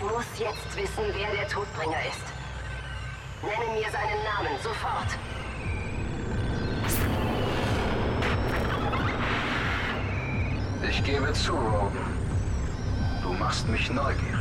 Ich muss jetzt wissen, wer der Todbringer ist. Nenne mir seinen Namen, sofort. Ich gebe zu, Rogan. Du machst mich neugierig.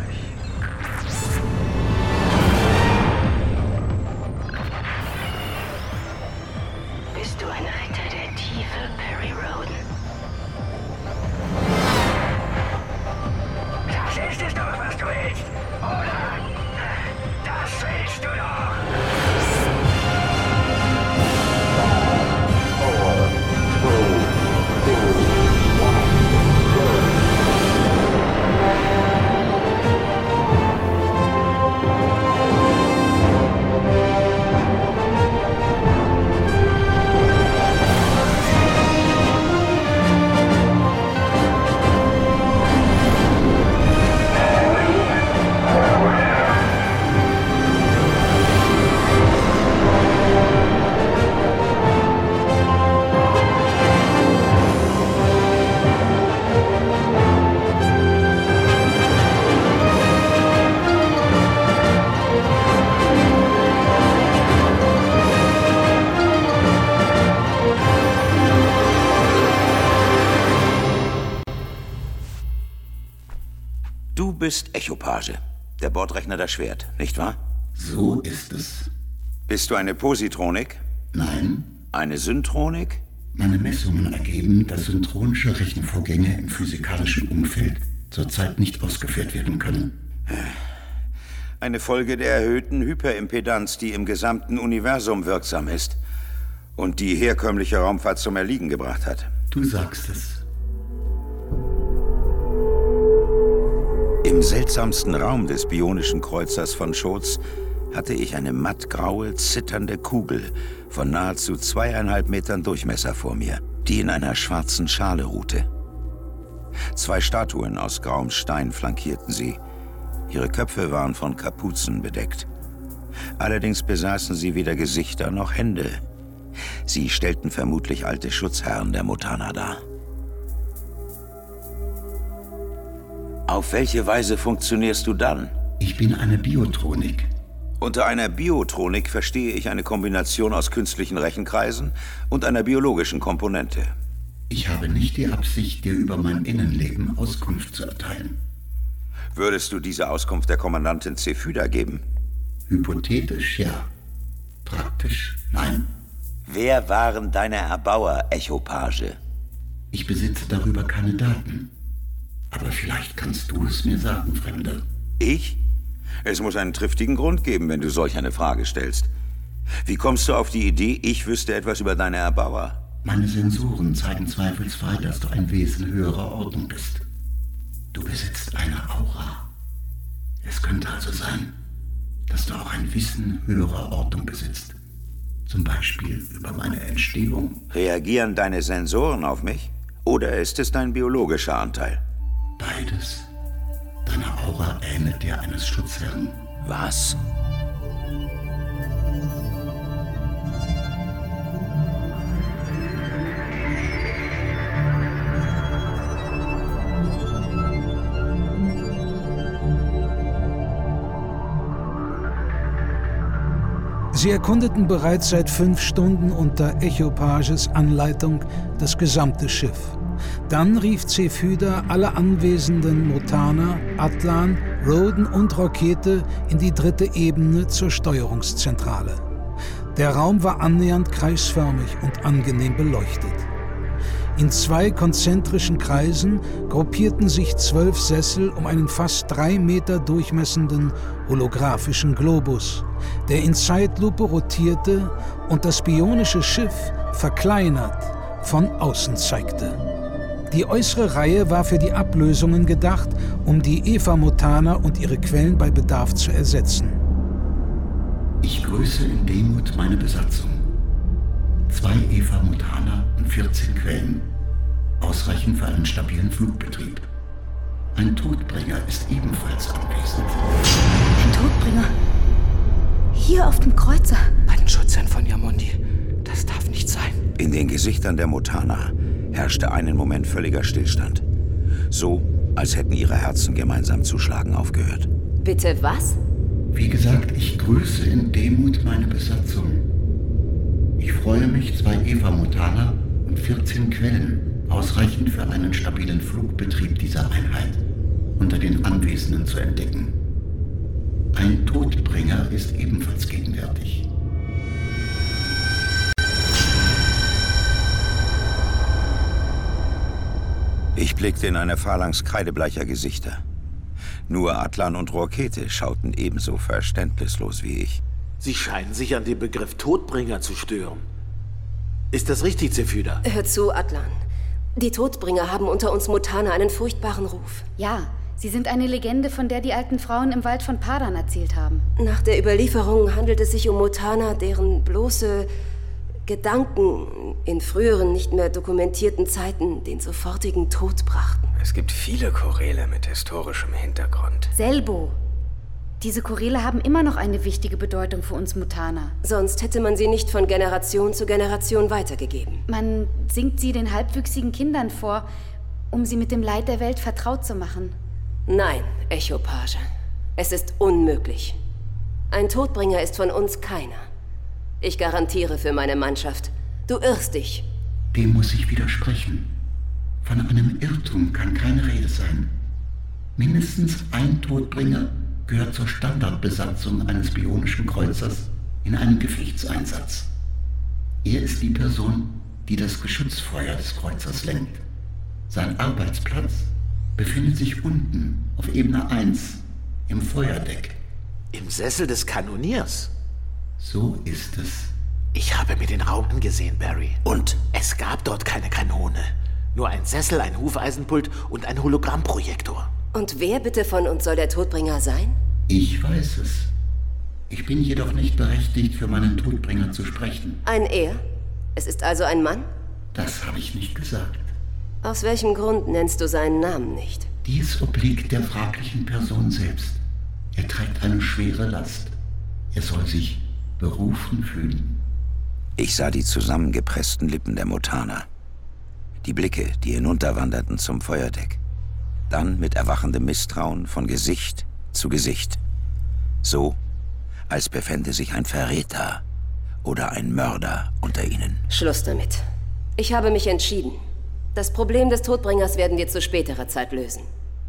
Bist Echopage, der Bordrechner der Schwert, nicht wahr? So ist es. Bist du eine Positronik? Nein, Eine Syntronik? meine Messungen ergeben, dass synchronische Rechenvorgänge im physikalischen Umfeld zurzeit nicht ausgeführt werden können. Eine Folge der erhöhten Hyperimpedanz, die im gesamten Universum wirksam ist und die herkömmliche Raumfahrt zum Erliegen gebracht hat. Du sagst es. Im seltsamsten Raum des bionischen Kreuzers von Schotz hatte ich eine mattgraue, zitternde Kugel von nahezu zweieinhalb Metern Durchmesser vor mir, die in einer schwarzen Schale ruhte. Zwei Statuen aus grauem Stein flankierten sie. Ihre Köpfe waren von Kapuzen bedeckt. Allerdings besaßen sie weder Gesichter noch Hände. Sie stellten vermutlich alte Schutzherren der Mutana dar. Auf welche Weise funktionierst du dann? Ich bin eine Biotronik. Unter einer Biotronik verstehe ich eine Kombination aus künstlichen Rechenkreisen und einer biologischen Komponente. Ich habe nicht die Absicht, dir über mein Innenleben Auskunft zu erteilen. Würdest du diese Auskunft der Kommandantin Zephyda geben? Hypothetisch ja. Praktisch nein. Wer waren deine Erbauer, Echopage? Ich besitze darüber keine Daten. Aber vielleicht kannst du es mir sagen, Fremde. Ich? Es muss einen triftigen Grund geben, wenn du solch eine Frage stellst. Wie kommst du auf die Idee, ich wüsste etwas über deine Erbauer? Meine Sensoren zeigen zweifelsfrei, dass du ein Wesen höherer Ordnung bist. Du besitzt eine Aura. Es könnte also sein, dass du auch ein Wissen höherer Ordnung besitzt. Zum Beispiel über meine Entstehung. Reagieren deine Sensoren auf mich? Oder ist es dein biologischer Anteil? Beides. Deine Aura ähnelt der eines Schutzherrn. Was? Sie erkundeten bereits seit fünf Stunden unter Echopages Anleitung das gesamte Schiff. Dann rief Zephyda alle anwesenden Mutaner, Atlan, Roden und Rakete in die dritte Ebene zur Steuerungszentrale. Der Raum war annähernd kreisförmig und angenehm beleuchtet. In zwei konzentrischen Kreisen gruppierten sich zwölf Sessel um einen fast drei Meter durchmessenden holographischen Globus, der in Zeitlupe rotierte und das bionische Schiff verkleinert von außen zeigte. Die äußere Reihe war für die Ablösungen gedacht, um die Eva-Mutaner und ihre Quellen bei Bedarf zu ersetzen. Ich grüße in Demut meine Besatzung. Zwei Eva-Mutaner und 14 Quellen. Ausreichend für einen stabilen Flugbetrieb. Ein Todbringer ist ebenfalls anwesend. Ein Todbringer. Hier auf dem Kreuzer. Bei den Schutzern von Yamundi. Das darf nicht sein. In den Gesichtern der Mutaner herrschte einen Moment völliger Stillstand. So, als hätten ihre Herzen gemeinsam zu schlagen aufgehört. Bitte was? Wie gesagt, ich grüße in Demut meine Besatzung. Ich freue mich, zwei Eva-Mutaner und 14 Quellen, ausreichend für einen stabilen Flugbetrieb dieser Einheit, unter den Anwesenden zu entdecken. Ein Todbringer ist ebenfalls gegenwärtig. Ich blickte in eine Phalanx kreidebleicher Gesichter. Nur Atlan und Rokete schauten ebenso verständnislos wie ich. Sie scheinen sich an dem Begriff Todbringer zu stören. Ist das richtig, Zephyda? Hör zu, Atlan. Die Todbringer haben unter uns Mutaner einen furchtbaren Ruf. Ja, sie sind eine Legende, von der die alten Frauen im Wald von Padan erzählt haben. Nach der Überlieferung handelt es sich um Mutaner, deren bloße Gedanken in früheren, nicht mehr dokumentierten Zeiten den sofortigen Tod brachten. Es gibt viele Choräle mit historischem Hintergrund. Selbo. Diese Choräle haben immer noch eine wichtige Bedeutung für uns Mutaner. Sonst hätte man sie nicht von Generation zu Generation weitergegeben. Man singt sie den halbwüchsigen Kindern vor, um sie mit dem Leid der Welt vertraut zu machen. Nein, Echopage. Es ist unmöglich. Ein Todbringer ist von uns keiner. Ich garantiere für meine Mannschaft, du irrst dich. Dem muss ich widersprechen. Von einem Irrtum kann keine Rede sein. Mindestens ein Todbringer gehört zur Standardbesatzung eines bionischen Kreuzers in einem Gefechtseinsatz. Er ist die Person, die das Geschützfeuer des Kreuzers lenkt. Sein Arbeitsplatz befindet sich unten auf Ebene 1 im Feuerdeck. Im Sessel des Kanoniers? So ist es. Ich habe mir den Raum angesehen, Barry. Und? Es gab dort keine Kanone. Nur ein Sessel, ein Hufeisenpult und ein Hologrammprojektor. Und wer bitte von uns soll der Todbringer sein? Ich weiß es. Ich bin jedoch nicht berechtigt, für meinen Todbringer zu sprechen. Ein Er? Es ist also ein Mann? Das habe ich nicht gesagt. Aus welchem Grund nennst du seinen Namen nicht? Dies obliegt der fraglichen Person selbst. Er trägt eine schwere Last. Er soll sich berufen fühlen. Ich sah die zusammengepressten Lippen der Mutana. Die Blicke, die hinunterwanderten zum Feuerdeck. Dann mit erwachendem Misstrauen von Gesicht zu Gesicht. So, als befände sich ein Verräter oder ein Mörder unter ihnen. Schluss damit. Ich habe mich entschieden. Das Problem des Todbringers werden wir zu späterer Zeit lösen.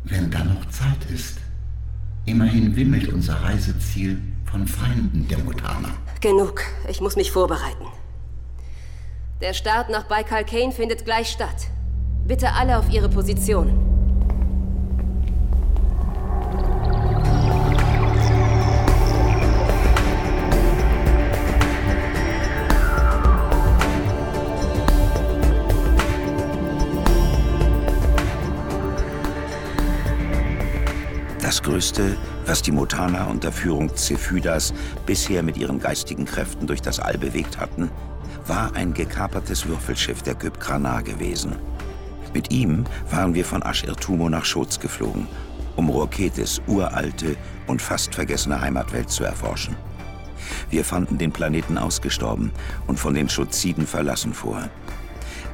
Wenn da noch Zeit ist. Immerhin wimmelt unser Reiseziel von Feinden der Mutaner. Genug. Ich muss mich vorbereiten. Der Start nach Baikal Kane findet gleich statt. Bitte alle auf ihre Positionen. Das Größte, was die Mutana unter Führung Zephydas bisher mit ihren geistigen Kräften durch das All bewegt hatten, war ein gekapertes Würfelschiff der Kypkranar gewesen. Mit ihm waren wir von Asch-Irtumo nach Schotz geflogen, um Roketes uralte und fast vergessene Heimatwelt zu erforschen. Wir fanden den Planeten ausgestorben und von den Schoziden verlassen vor.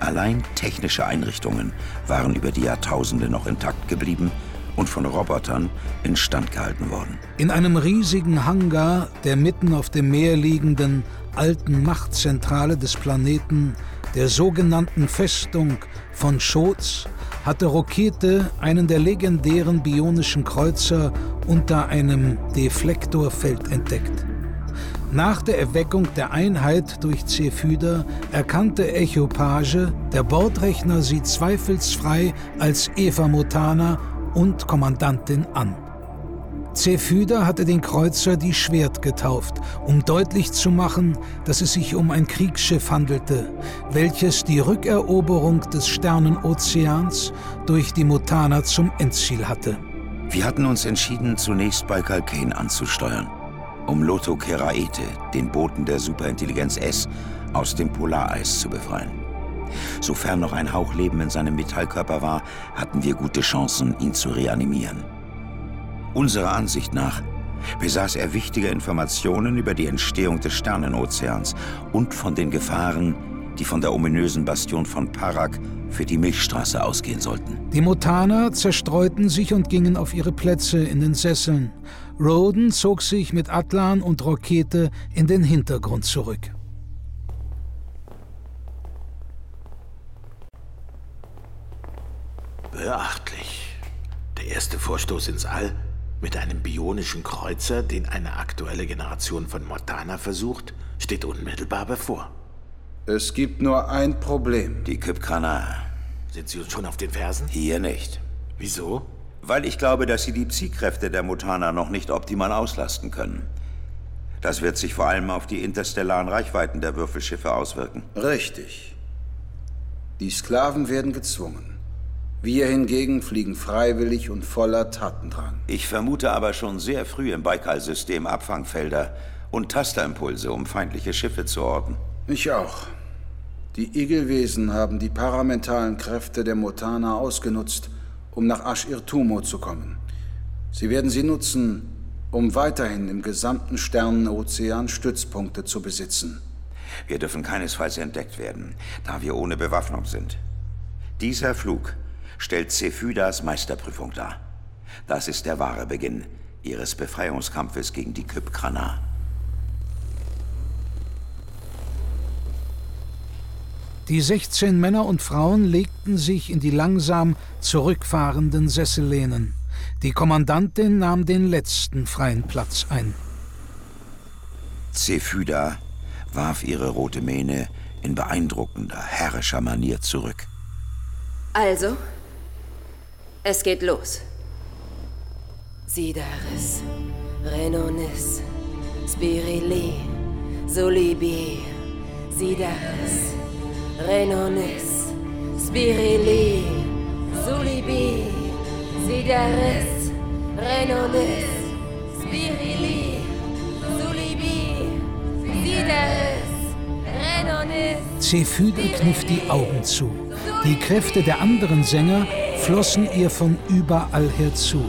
Allein technische Einrichtungen waren über die Jahrtausende noch intakt geblieben und von Robotern instand gehalten worden. In einem riesigen Hangar der mitten auf dem Meer liegenden alten Machtzentrale des Planeten, der sogenannten Festung von Schotz, hatte Rokete einen der legendären bionischen Kreuzer unter einem Deflektorfeld entdeckt. Nach der Erweckung der Einheit durch Zephyder erkannte Echopage, der Bordrechner sie zweifelsfrei als Eva Motana und Kommandantin an. Zephyda hatte den Kreuzer die Schwert getauft, um deutlich zu machen, dass es sich um ein Kriegsschiff handelte, welches die Rückeroberung des Sternenozeans durch die Mutana zum Endziel hatte. Wir hatten uns entschieden, zunächst bei Kalkane anzusteuern, um Loto Keraete, den Boten der Superintelligenz S, aus dem Polareis zu befreien. Sofern noch ein Hauch Leben in seinem Metallkörper war, hatten wir gute Chancen, ihn zu reanimieren. Unserer Ansicht nach besaß er wichtige Informationen über die Entstehung des Sternenozeans und von den Gefahren, die von der ominösen Bastion von Parak für die Milchstraße ausgehen sollten. Die Mutaner zerstreuten sich und gingen auf ihre Plätze in den Sesseln. Roden zog sich mit Atlan und Rokete in den Hintergrund zurück. Beachtlich. Der erste Vorstoß ins All mit einem bionischen Kreuzer, den eine aktuelle Generation von Mortana versucht, steht unmittelbar bevor. Es gibt nur ein Problem. Die Kypkrana. Sind Sie uns schon auf den Fersen? Hier nicht. Wieso? Weil ich glaube, dass sie die Psy-Kräfte der Mutana noch nicht optimal auslasten können. Das wird sich vor allem auf die interstellaren Reichweiten der Würfelschiffe auswirken. Richtig. Die Sklaven werden gezwungen. Wir hingegen fliegen freiwillig und voller Tatendrang. Ich vermute aber schon sehr früh im Baikal-System Abfangfelder und Tasterimpulse, um feindliche Schiffe zu orten. Ich auch. Die Igelwesen haben die paramentalen Kräfte der Mutana ausgenutzt um nach Asch-Irtumo zu kommen. Sie werden sie nutzen, um weiterhin im gesamten Sternenozean Stützpunkte zu besitzen. Wir dürfen keinesfalls entdeckt werden, da wir ohne Bewaffnung sind. Dieser Flug stellt Cephydas Meisterprüfung dar. Das ist der wahre Beginn ihres Befreiungskampfes gegen die Kypkrana. Die 16 Männer und Frauen legten sich in die langsam zurückfahrenden Sessellehnen. Die Kommandantin nahm den letzten freien Platz ein. Cephyda warf ihre rote Mähne in beeindruckender, herrischer Manier zurück. Also, es geht los. Sidaris, Renonis, Spirili, Solibi, Sidaris, Renonis, Spirili, Sulibi, Sidaris, Renonis, Spirili, Sulibi, Sidaris, Renonis. Cephyda kniff die Augen zu. Die Kräfte der anderen Sänger flossen ihr von überall her zu.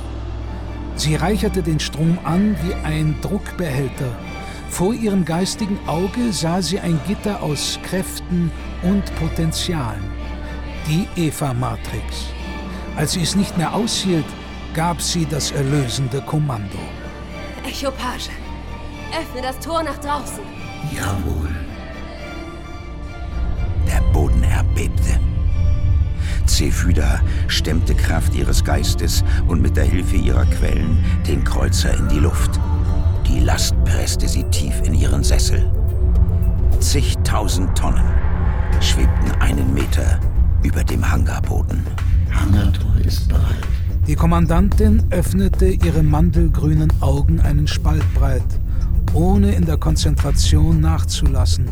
Sie reicherte den Strom an wie ein Druckbehälter. Vor ihrem geistigen Auge sah sie ein Gitter aus Kräften und Potenzialen. Die Eva-Matrix. Als sie es nicht mehr aushielt, gab sie das erlösende Kommando. Echopage, öffne das Tor nach draußen. Jawohl. Der Boden erbebte. Cephyda stemmte Kraft ihres Geistes und mit der Hilfe ihrer Quellen den Kreuzer in die Luft. Die Last presste sie tief in ihren Sessel. Zigtausend Tonnen schwebten einen Meter über dem Hangarboden. Hangartor ist bereit. Die Kommandantin öffnete ihre mandelgrünen Augen einen Spalt breit, ohne in der Konzentration nachzulassen.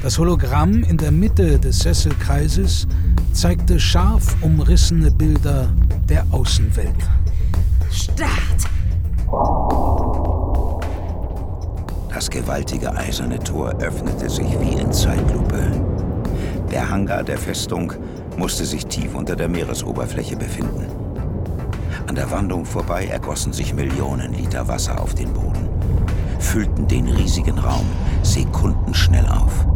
Das Hologramm in der Mitte des Sesselkreises zeigte scharf umrissene Bilder der Außenwelt. Start! Das gewaltige eiserne Tor öffnete sich wie in Zeitlupe. Der Hangar der Festung musste sich tief unter der Meeresoberfläche befinden. An der Wandung vorbei ergossen sich Millionen Liter Wasser auf den Boden, füllten den riesigen Raum sekundenschnell auf.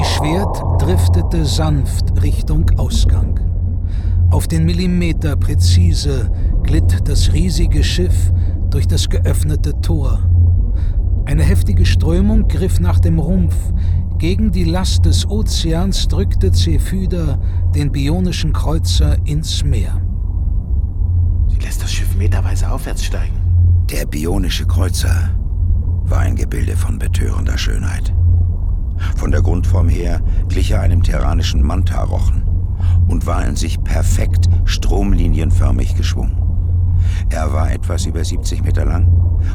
Die Schwert driftete sanft Richtung Ausgang. Auf den Millimeter präzise glitt das riesige Schiff durch das geöffnete Tor. Eine heftige Strömung griff nach dem Rumpf. Gegen die Last des Ozeans drückte Cephyda den bionischen Kreuzer ins Meer. Sie lässt das Schiff meterweise aufwärts steigen. Der bionische Kreuzer war ein Gebilde von betörender Schönheit. Von der Grundform her glich er einem terranischen Mantarochen und war in sich perfekt stromlinienförmig geschwungen. Er war etwas über 70 Meter lang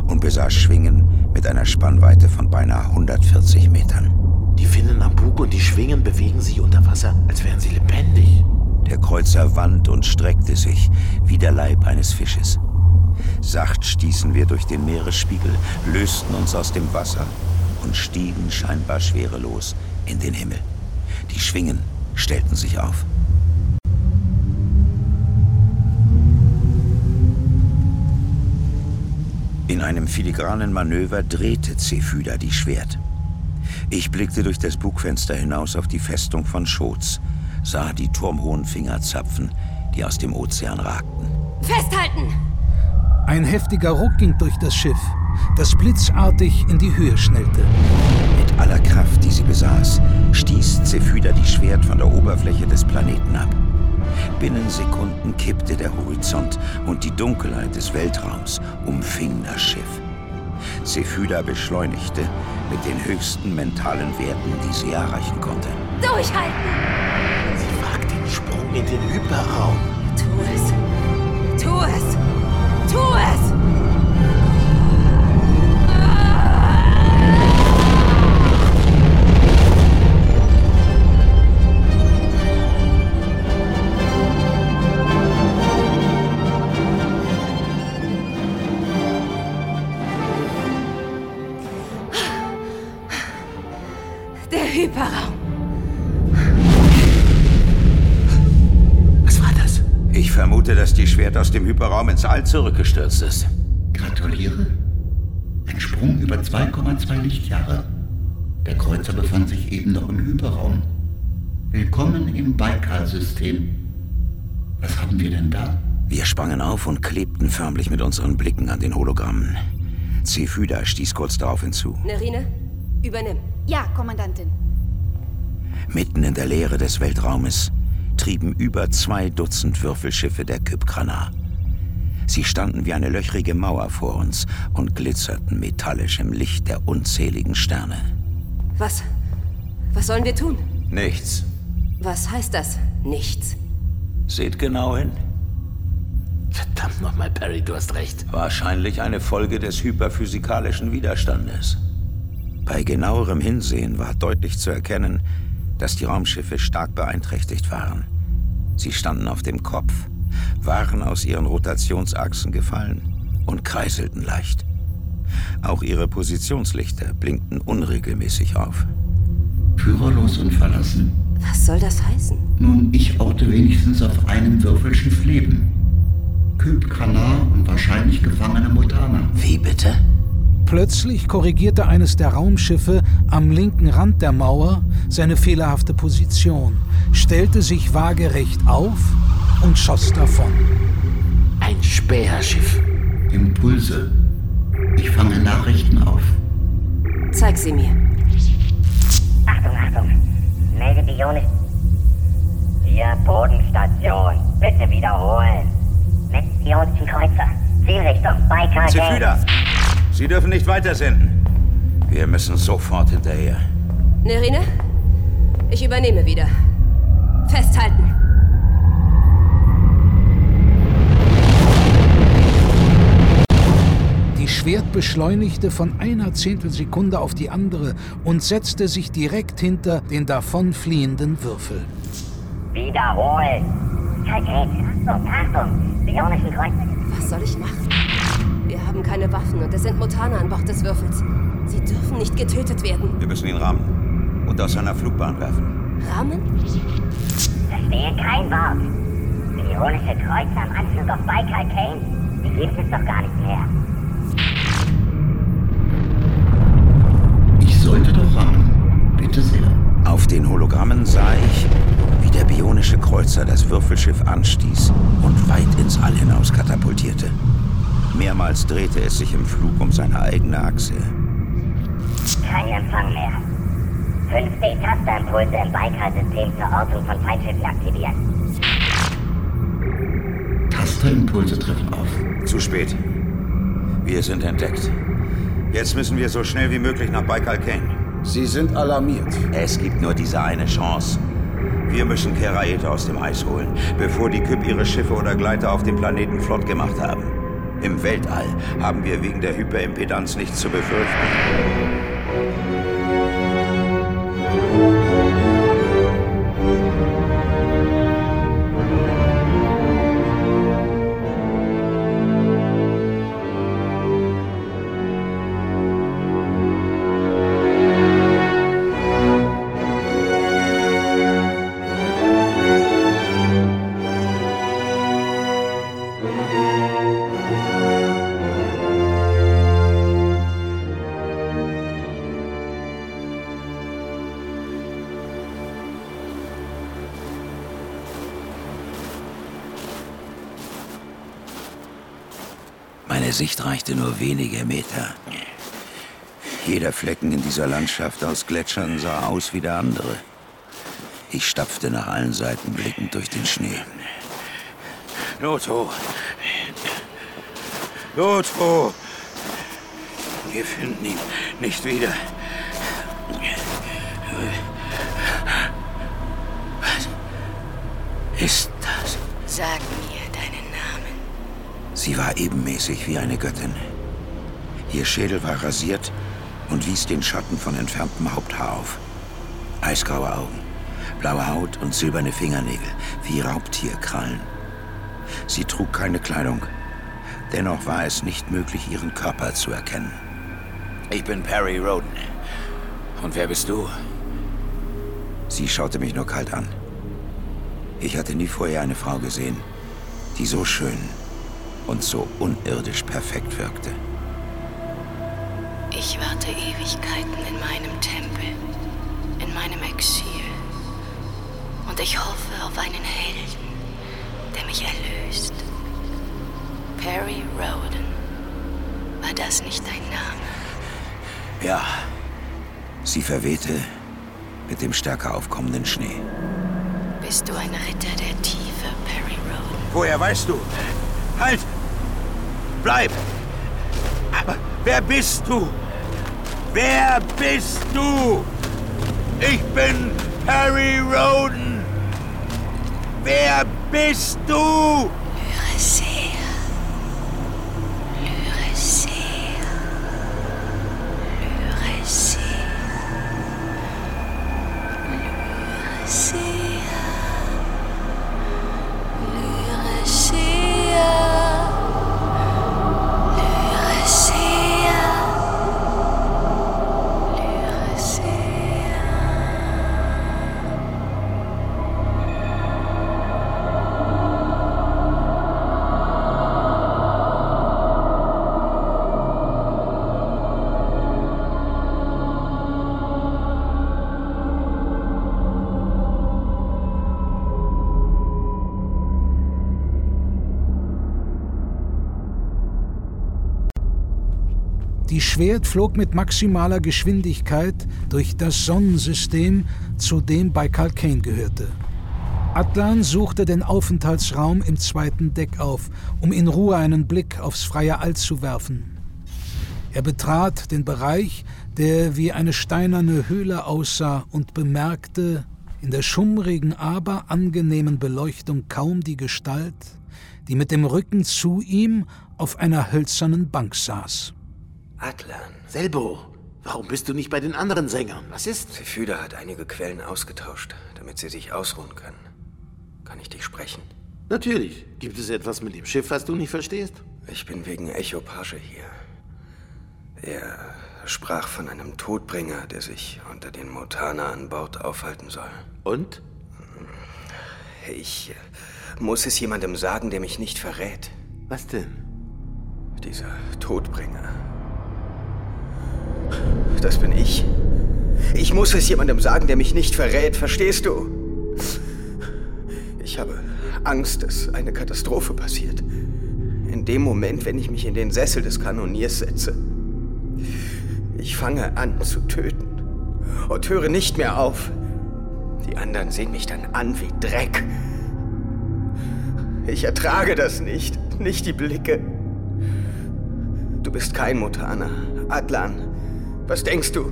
und besaß Schwingen mit einer Spannweite von beinahe 140 Metern. Die Finnen am Bug und die Schwingen bewegen sich unter Wasser, als wären sie lebendig. Der Kreuzer wand und streckte sich wie der Leib eines Fisches. Sacht stießen wir durch den Meeresspiegel, lösten uns aus dem Wasser und stiegen scheinbar schwerelos in den Himmel. Die Schwingen stellten sich auf. In einem filigranen Manöver drehte Cephyda die Schwert. Ich blickte durch das Bugfenster hinaus auf die Festung von Schotz, sah die turmhohen Fingerzapfen, die aus dem Ozean ragten. Festhalten! Ein heftiger Ruck ging durch das Schiff, das blitzartig in die Höhe schnellte. Mit aller Kraft, die sie besaß, stieß Zephyda die Schwert von der Oberfläche des Planeten ab. Binnen Sekunden kippte der Horizont und die Dunkelheit des Weltraums umfing das Schiff. Zephyda beschleunigte mit den höchsten mentalen Werten, die sie erreichen konnte. Durchhalten! Sie wagt den Sprung in den Hyperraum. Tu es! Tu es! Tu es! Schwert aus dem Hyperraum ins All zurückgestürzt ist. Gratuliere. Ein Sprung über 2,2 Lichtjahre. Der Kreuzer befand sich eben noch im Hyperraum. Willkommen im Baikal-System. Was haben wir denn da? Wir sprangen auf und klebten förmlich mit unseren Blicken an den Hologrammen. Zephyda stieß kurz darauf hinzu. Nerine, übernimm. Ja, Kommandantin. Mitten in der Leere des Weltraumes trieben über zwei Dutzend Würfelschiffe der Kypkrana. Sie standen wie eine löchrige Mauer vor uns und glitzerten metallisch im Licht der unzähligen Sterne. Was? Was sollen wir tun? Nichts. Was heißt das? Nichts. Seht genau hin. Verdammt nochmal, Perry, du hast recht. Wahrscheinlich eine Folge des hyperphysikalischen Widerstandes. Bei genauerem Hinsehen war deutlich zu erkennen, dass die Raumschiffe stark beeinträchtigt waren. Sie standen auf dem Kopf, waren aus ihren Rotationsachsen gefallen und kreiselten leicht. Auch ihre Positionslichter blinkten unregelmäßig auf. Führerlos und verlassen. Was soll das heißen? Nun, ich orte wenigstens auf einem Würfelschiff leben. Kyp Kanar und wahrscheinlich gefangene Mutana. Wie bitte? Plötzlich korrigierte eines der Raumschiffe am linken Rand der Mauer seine fehlerhafte Position, stellte sich waagerecht auf und schoss davon. Ein Späherschiff. Impulse. Ich fange Nachrichten auf. Zeig sie mir. Achtung, Achtung. Melde bionisch. Hier, Bodenstation. Bitte wiederholen. Mit bionischen Kreuzer. Zielrichtung Baikal Zephyda! Sie dürfen nicht weitersenden. Wir müssen sofort hinterher. Nerine, ich übernehme wieder. Festhalten. Die Schwert beschleunigte von einer Zehntelsekunde auf die andere und setzte sich direkt hinter den davonfliehenden Würfel. Wiederholen. Kalket. Achtung, Achtung. Bionischen Kreuzer. Was soll ich machen? Wir haben keine Waffen und es sind Mutaner an Bord des Würfels. Sie dürfen nicht getötet werden. Wir müssen ihn rammen und aus seiner Flugbahn werfen. Rahmen? Verstehe kein Wort. Bionische Kreuzer am Anflug auf Baikal Kane? Die gibt es doch gar nicht mehr. Ich sollte doch rammen. Bitte sehr. Auf den Hologrammen sah ich, wie der bionische Kreuzer das Würfelschiff anstieß und weit ins All hinaus katapultierte. Mehrmals drehte es sich im Flug um seine eigene Achse. Kein Empfang mehr. 5D Tasterimpulse im Baikal-System zur Ortung von Feindschiffen aktiviert. Tasterimpulse treffen auf. Zu spät. Wir sind entdeckt. Jetzt müssen wir so schnell wie möglich nach Baikal Kane. Sie sind alarmiert. Es gibt nur diese eine Chance. Wir müssen Keraete aus dem Eis holen, bevor die Kyp ihre Schiffe oder Gleiter auf dem Planeten flott gemacht haben. Im Weltall haben wir wegen der Hyperimpedanz nichts zu befürchten. Reichte nur wenige Meter. Jeder Flecken in dieser Landschaft aus Gletschern sah aus wie der andere. Ich stapfte nach allen Seiten blickend durch den Schnee. Lotho! Lotho! Wir finden ihn nicht wieder. Was ist das? Sag mir. Sie war ebenmäßig wie eine Göttin. Ihr Schädel war rasiert und wies den Schatten von entferntem Haupthaar auf. Eisgraue Augen, blaue Haut und silberne Fingernägel, wie Raubtierkrallen. Sie trug keine Kleidung. Dennoch war es nicht möglich, ihren Körper zu erkennen. Ich bin Perry Roden. Und wer bist du? Sie schaute mich nur kalt an. Ich hatte nie vorher eine Frau gesehen, die so schön und so unirdisch perfekt wirkte. Ich warte Ewigkeiten in meinem Tempel, in meinem Exil. Und ich hoffe auf einen Helden, der mich erlöst. Perry Roden. War das nicht dein Name? Ja. Sie verwehte mit dem stärker aufkommenden Schnee. Bist du ein Ritter der Tiefe, Perry Roden? Woher weißt du? Halt! Bleib! Aber wer bist du? Wer bist du? Ich bin Harry Roden. Wer bist du? Lyrisea. Lyrisea. Die Schwert flog mit maximaler Geschwindigkeit durch das Sonnensystem, zu dem Baikal Kane gehörte. Atlan suchte den Aufenthaltsraum im zweiten Deck auf, um in Ruhe einen Blick aufs freie All zu werfen. Er betrat den Bereich, der wie eine steinerne Höhle aussah, und bemerkte in der schummrigen, aber angenehmen Beleuchtung kaum die Gestalt, die mit dem Rücken zu ihm auf einer hölzernen Bank saß. Atlan. Selbo, warum bist du nicht bei den anderen Sängern? Was ist? Sephyda hat einige Quellen ausgetauscht, damit sie sich ausruhen können. Kann ich dich sprechen? Natürlich. Gibt es etwas mit dem Schiff, was du nicht verstehst? Ich bin wegen Echopage hier. Er sprach von einem Todbringer, der sich unter den Motana an Bord aufhalten soll. Und? Ich äh, muss es jemandem sagen, der mich nicht verrät. Was denn? Dieser Todbringer. Das bin ich. Ich muss es jemandem sagen, der mich nicht verrät, verstehst du? Ich habe Angst, dass eine Katastrophe passiert. In dem Moment, wenn ich mich in den Sessel des Kanoniers setze. Ich fange an zu töten und höre nicht mehr auf. Die anderen sehen mich dann an wie Dreck. Ich ertrage das nicht, nicht die Blicke. Du bist kein Mutana, Atlan. Was denkst du?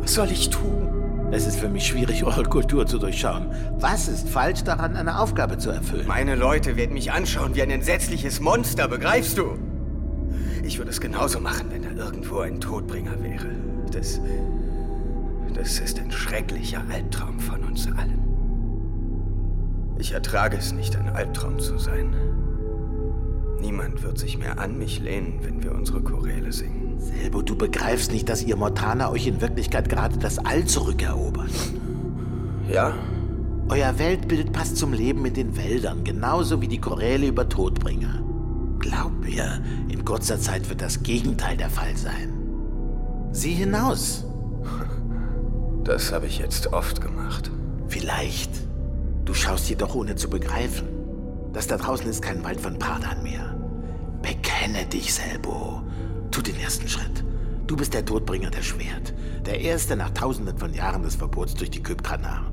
Was soll ich tun? Es ist für mich schwierig, eure Kultur zu durchschauen. Was ist falsch daran, eine Aufgabe zu erfüllen? Meine Leute werden mich anschauen wie ein entsetzliches Monster, begreifst du? Ich würde es genauso machen, wenn da irgendwo ein Todbringer wäre. Das. Das ist ein schrecklicher Albtraum von uns allen. Ich ertrage es nicht, ein Albtraum zu sein. Niemand wird sich mehr an mich lehnen, wenn wir unsere Choräle singen. Selbo, du begreifst nicht, dass ihr Mortaner euch in Wirklichkeit gerade das All zurückerobert. Ja? Euer Weltbild passt zum Leben in den Wäldern, genauso wie die Choräle über Todbringer. Glaub mir, in kurzer Zeit wird das Gegenteil der Fall sein. Sieh hinaus. Das habe ich jetzt oft gemacht. Vielleicht. Du schaust jedoch ohne zu begreifen. Das da draußen ist kein Wald von Pardan mehr. Bekenne dich, Selbo. Tu den ersten Schritt. Du bist der Todbringer der Schwert. Der erste nach tausenden von Jahren des Verbots durch die Kypkranar.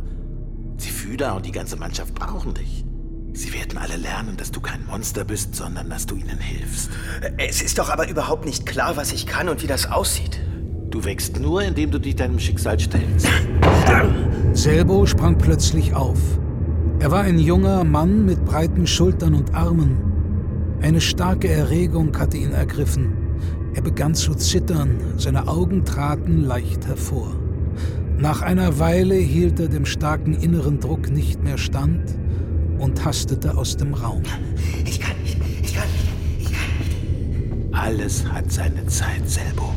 Ziphyda und die ganze Mannschaft brauchen dich. Sie werden alle lernen, dass du kein Monster bist, sondern dass du ihnen hilfst. Es ist doch aber überhaupt nicht klar, was ich kann und wie das aussieht. Du wächst nur, indem du dich deinem Schicksal stellst. Selbo sprang plötzlich auf. Er war ein junger Mann mit breiten Schultern und Armen. Eine starke Erregung hatte ihn ergriffen. Er begann zu zittern, seine Augen traten leicht hervor. Nach einer Weile hielt er dem starken inneren Druck nicht mehr stand und hastete aus dem Raum. Ich kann nicht, ich kann nicht, ich kann nicht. Alles hat seine Zeit, Selbo.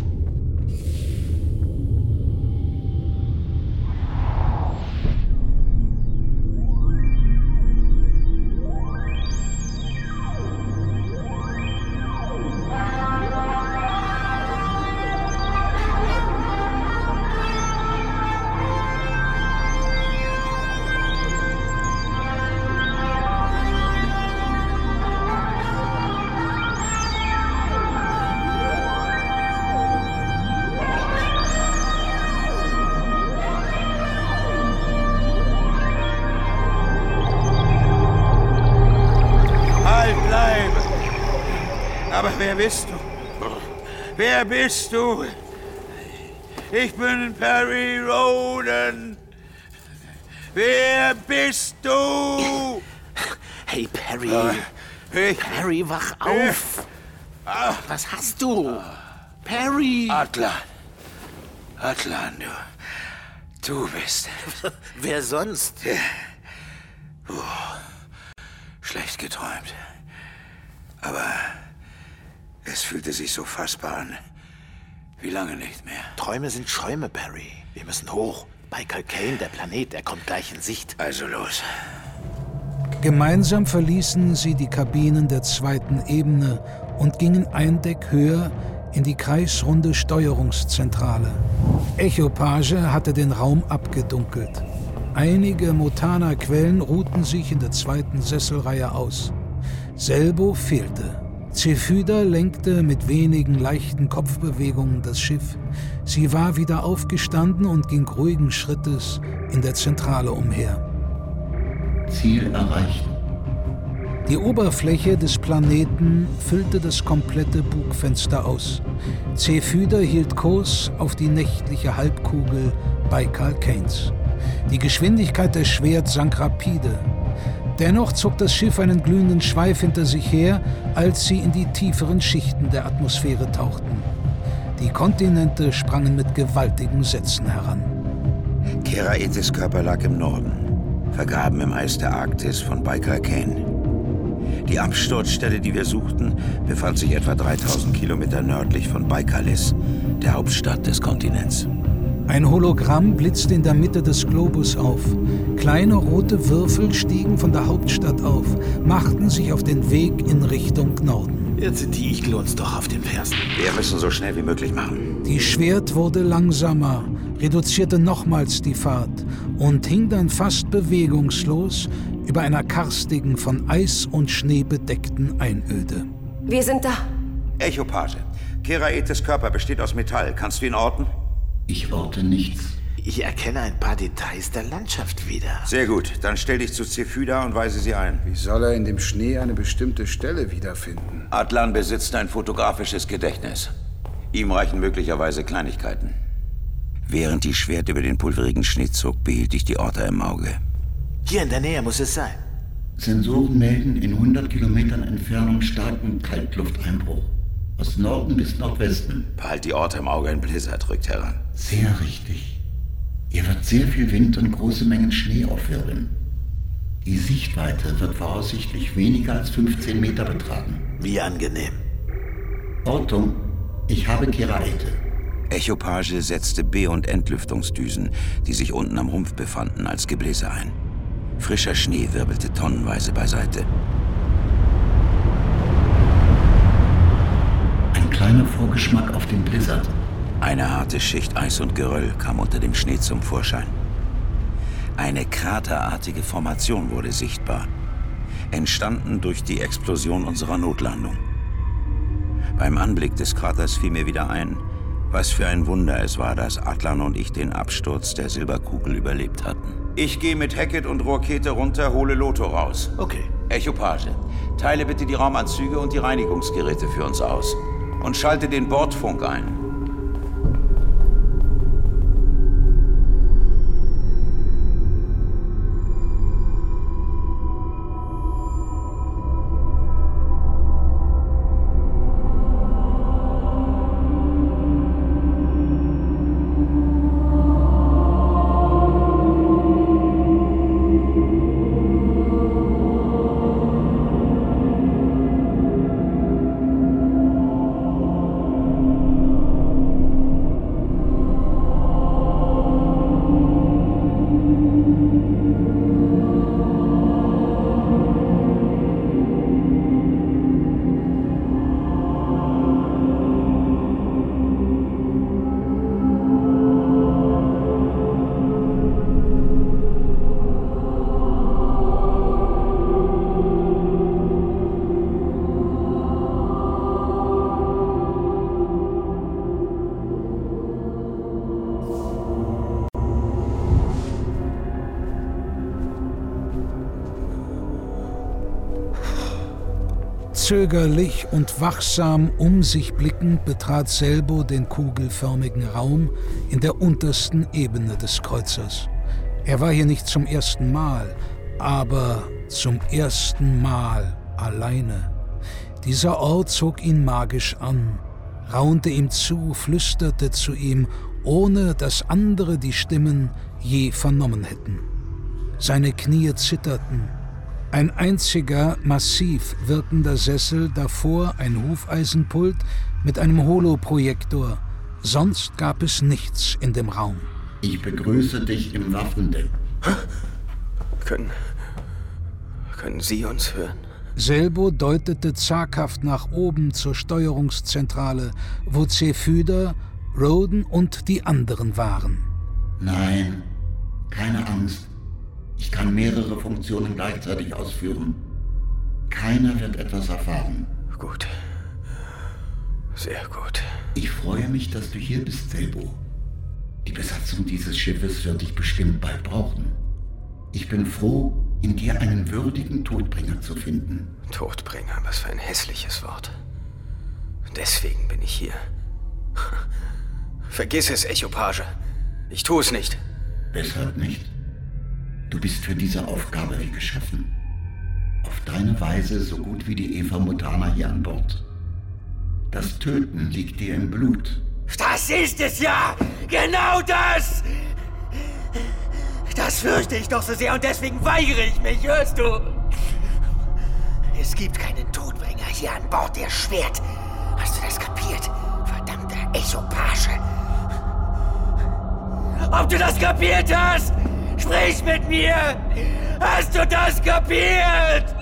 Wer bist du? Wer bist du? Ich bin Perry Roden. Wer bist du? Hey, Perry. Ich, Perry, wach auf. Ah. Was hast du? Perry. Atlan. Atlan, du. Du bist. Wer sonst? Oh, schlecht geträumt. Aber es fühlte sich so fassbar an. Wie lange nicht mehr? Träume sind Schäume, Barry. Wir müssen hoch. Bei Calcane, der Planet, der kommt gleich in Sicht. Also los. Gemeinsam verließen sie die Kabinen der zweiten Ebene und gingen ein Deck höher in die kreisrunde Steuerungszentrale. Echopage hatte den Raum abgedunkelt. Einige Motana-Quellen ruhten sich in der zweiten Sesselreihe aus. Selbo fehlte. Zephyda lenkte mit wenigen leichten Kopfbewegungen das Schiff. Sie war wieder aufgestanden und ging ruhigen Schrittes in der Zentrale umher. Ziel erreicht. Die Oberfläche des Planeten füllte das komplette Bugfenster aus. Zephyda hielt Kurs auf die nächtliche Halbkugel Baikal Keynes. Die Geschwindigkeit des Schwerts sank rapide. Dennoch zog das Schiff einen glühenden Schweif hinter sich her, als sie in die tieferen Schichten der Atmosphäre tauchten. Die Kontinente sprangen mit gewaltigen Sätzen heran. Keraetes Körper lag im Norden, vergraben im Eis der Arktis von Baikal Kane. Die Absturzstelle, die wir suchten, befand sich etwa 3000 Kilometer nördlich von Baikalis, der Hauptstadt des Kontinents. Ein Hologramm blitzte in der Mitte des Globus auf. Kleine rote Würfel stiegen von der Hauptstadt auf, machten sich auf den Weg in Richtung Norden. Jetzt sind die Iglons doch auf den Fersen. Wir müssen so schnell wie möglich machen. Die Schwert wurde langsamer, reduzierte nochmals die Fahrt und hing dann fast bewegungslos über einer karstigen, von Eis und Schnee bedeckten Einöde. Wir sind da. Echopage. Keraetes Körper besteht aus Metall. Kannst du ihn orten? Ich orte nichts. Ich erkenne ein paar Details der Landschaft wieder. Sehr gut. Dann stell dich zu Zephyda und weise sie ein. Wie soll er in dem Schnee eine bestimmte Stelle wiederfinden? Adlan besitzt ein fotografisches Gedächtnis. Ihm reichen möglicherweise Kleinigkeiten. Während die Schwert über den pulverigen Schnee zog, behielt ich die Orte im Auge. Hier in der Nähe muss es sein. Sensoren melden in 100 Kilometern Entfernung starken Kaltlufteinbruch. Aus Norden bis Nordwesten. Behalt die Orte im Auge, ein Blizzard rückt heran. Sehr richtig. Hier wird sehr viel Wind und große Mengen Schnee aufwirbeln. Die Sichtweite wird voraussichtlich weniger als 15 Meter betragen. Wie angenehm. Ortung, ich habe Keraete. Echopage setzte B- und Entlüftungsdüsen, die sich unten am Rumpf befanden, als Gebläse ein. Frischer Schnee wirbelte tonnenweise beiseite. Kleiner Vorgeschmack auf den Blizzard. Eine harte Schicht Eis und Geröll kam unter dem Schnee zum Vorschein. Eine kraterartige Formation wurde sichtbar, entstanden durch die Explosion unserer Notlandung. Beim Anblick des Kraters fiel mir wieder ein, was für ein Wunder es war, dass Atlan und ich den Absturz der Silberkugel überlebt hatten. Ich gehe mit Hackett und Rohrkete runter, hole Lotho raus. Okay. Echopage, teile bitte die Raumanzüge und die Reinigungsgeräte für uns aus. Und schalte den Bordfunk ein. Zögerlich und wachsam um sich blickend betrat Selbo den kugelförmigen Raum in der untersten Ebene des Kreuzers. Er war hier nicht zum ersten Mal, aber zum ersten Mal alleine. Dieser Ort zog ihn magisch an, raunte ihm zu, flüsterte zu ihm, ohne dass andere die Stimmen je vernommen hätten. Seine Knie zitterten, ein einziger, massiv wirkender Sessel, davor ein Hufeisenpult mit einem Holoprojektor. Sonst gab es nichts in dem Raum. Ich begrüße dich im Waffendeck. Können. Können Sie uns hören? Selbo deutete zaghaft nach oben zur Steuerungszentrale, wo Zephyder, Roden und die anderen waren. Nein, keine Angst. Ich kann mehrere Funktionen gleichzeitig ausführen. Keiner wird etwas erfahren. Gut. Sehr gut. Ich freue mich, dass du hier bist, Selbo. Die Besatzung dieses Schiffes wird dich bestimmt bald brauchen. Ich bin froh, in dir einen würdigen Todbringer zu finden. Todbringer, was für ein hässliches Wort. Deswegen bin ich hier. Vergiss es, Echopage. Ich tue es nicht. Weshalb nicht? Du bist für diese Aufgabe wie geschaffen. Auf deine Weise so gut wie die Eva Mutana hier an Bord. Das Töten liegt dir im Blut. Das ist es ja! Genau das! Das fürchte ich doch so sehr und deswegen weigere ich mich, hörst du? Es gibt keinen Todbringer hier an Bord, der Schwert. Hast du das kapiert? Verdammter Echopage! Ob du das kapiert hast? Sprich mit mir! Hast du das kapiert?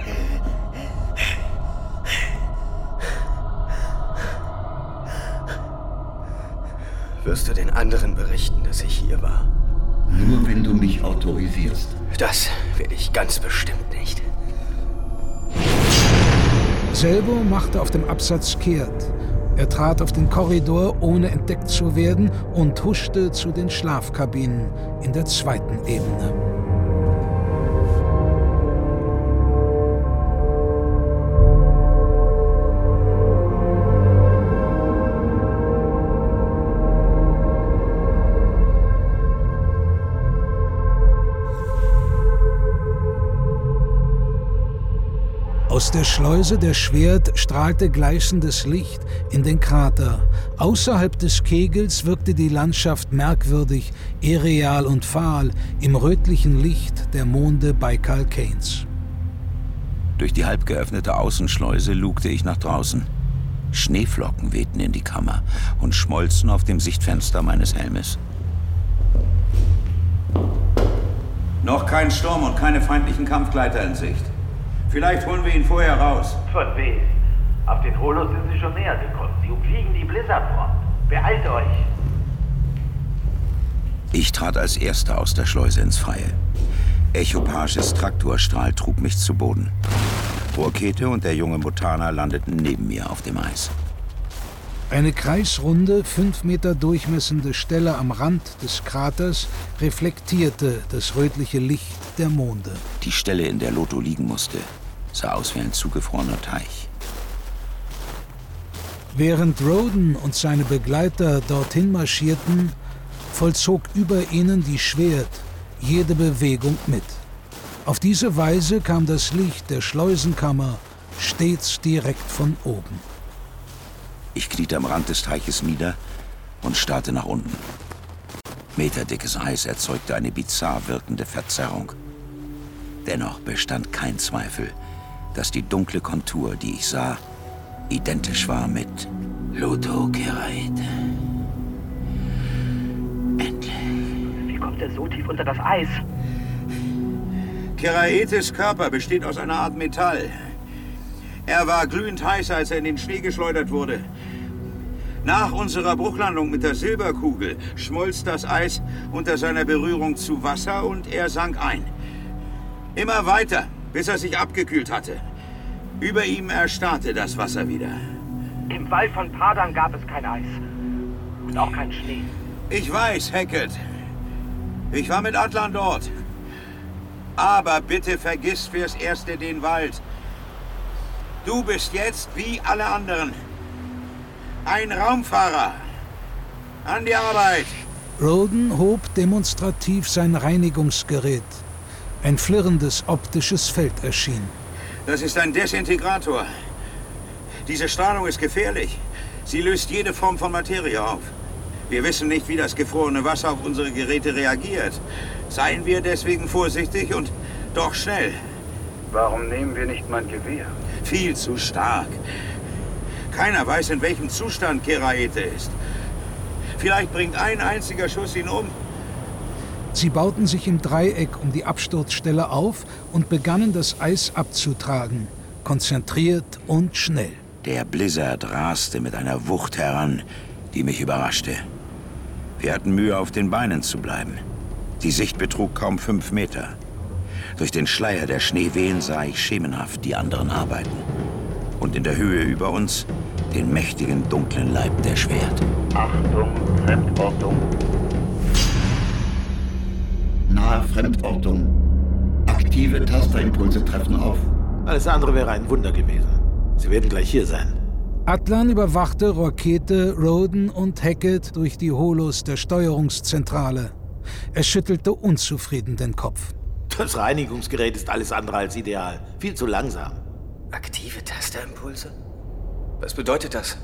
Wirst du den anderen berichten, dass ich hier war? Nur wenn du mich autorisierst. Das will ich ganz bestimmt nicht. Selbo machte auf dem Absatz kehrt. Er trat auf den Korridor, ohne entdeckt zu werden, und huschte zu den Schlafkabinen in der zweiten Ebene. Aus der Schleuse der Schwert strahlte gleißendes Licht in den Krater. Außerhalb des Kegels wirkte die Landschaft merkwürdig, irreal und fahl im rötlichen Licht der Monde Baikal Canes. Durch die halb geöffnete Außenschleuse lugte ich nach draußen. Schneeflocken wehten in die Kammer und schmolzen auf dem Sichtfenster meines Helmes. Noch kein Sturm und keine feindlichen Kampfgleiter in Sicht. Vielleicht holen wir ihn vorher raus. Von wem? Auf den Holos sind sie schon näher gekommen. Sie umfliegen die Blizzardfront. Beeilt euch! Ich trat als Erster aus der Schleuse ins Freie. Echopages Traktorstrahl trug mich zu Boden. Rohrkete und der junge Mutana landeten neben mir auf dem Eis. Eine kreisrunde, fünf Meter durchmessende Stelle am Rand des Kraters reflektierte das rötliche Licht der Monde. Die Stelle, in der Lotto liegen musste, sah aus wie ein zugefrorener Teich. Während Roden und seine Begleiter dorthin marschierten, vollzog über ihnen die Schwert jede Bewegung mit. Auf diese Weise kam das Licht der Schleusenkammer stets direkt von oben. Ich kniete am Rand des Teiches nieder und starrte nach unten. Meterdickes Eis erzeugte eine bizarr wirkende Verzerrung. Dennoch bestand kein Zweifel, dass die dunkle Kontur, die ich sah, identisch war mit Lutokeraete. Endlich. Wie kommt er so tief unter das Eis? Keraetes Körper besteht aus einer Art Metall. Er war glühend heiß, als er in den Schnee geschleudert wurde. Nach unserer Bruchlandung mit der Silberkugel schmolz das Eis unter seiner Berührung zu Wasser und er sank ein. Immer weiter, bis er sich abgekühlt hatte. Über ihm erstarrte das Wasser wieder. Im Wald von Padan gab es kein Eis. Und auch kein Schnee. Ich weiß, Hackett. Ich war mit Atlan dort. Aber bitte vergiss fürs Erste den Wald. Du bist jetzt wie alle anderen. Ein Raumfahrer. An die Arbeit. Roden hob demonstrativ sein Reinigungsgerät. Ein flirrendes optisches Feld erschien. Das ist ein Desintegrator. Diese Strahlung ist gefährlich. Sie löst jede Form von Materie auf. Wir wissen nicht, wie das gefrorene Wasser auf unsere Geräte reagiert. Seien wir deswegen vorsichtig und doch schnell. Warum nehmen wir nicht mein Gewehr? Viel zu stark. Keiner weiß, in welchem Zustand Keraete ist. Vielleicht bringt ein einziger Schuss ihn um. Sie bauten sich im Dreieck um die Absturzstelle auf und begannen das Eis abzutragen, konzentriert und schnell. Der Blizzard raste mit einer Wucht heran, die mich überraschte. Wir hatten Mühe, auf den Beinen zu bleiben. Die Sicht betrug kaum fünf Meter. Durch den Schleier der Schneewehen sah ich schemenhaft die anderen arbeiten. Und in der Höhe über uns den mächtigen dunklen Leib der Schwert. Achtung, Fremdortung. Nahe Fremdortung. Aktive Tasterimpulse treffen auf. Alles andere wäre ein Wunder gewesen. Sie werden gleich hier sein. Atlan überwachte Rakete, Roden und Hackett durch die Holos der Steuerungszentrale. Er schüttelte unzufrieden den Kopf. Das Reinigungsgerät ist alles andere als ideal. Viel zu langsam. Aktive Tasterimpulse? Was bedeutet das?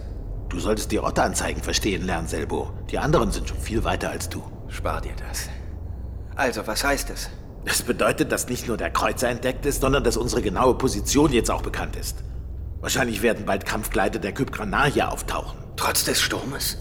Du solltest die Rotteanzeigen verstehen lernen, Selbo. Die anderen sind schon viel weiter als du. Spar dir das. Also, was heißt es? Das bedeutet, dass nicht nur der Kreuzer entdeckt ist, sondern dass unsere genaue Position jetzt auch bekannt ist. Wahrscheinlich werden bald Kampfgleiter der Kypgranar hier auftauchen. Trotz des Sturmes?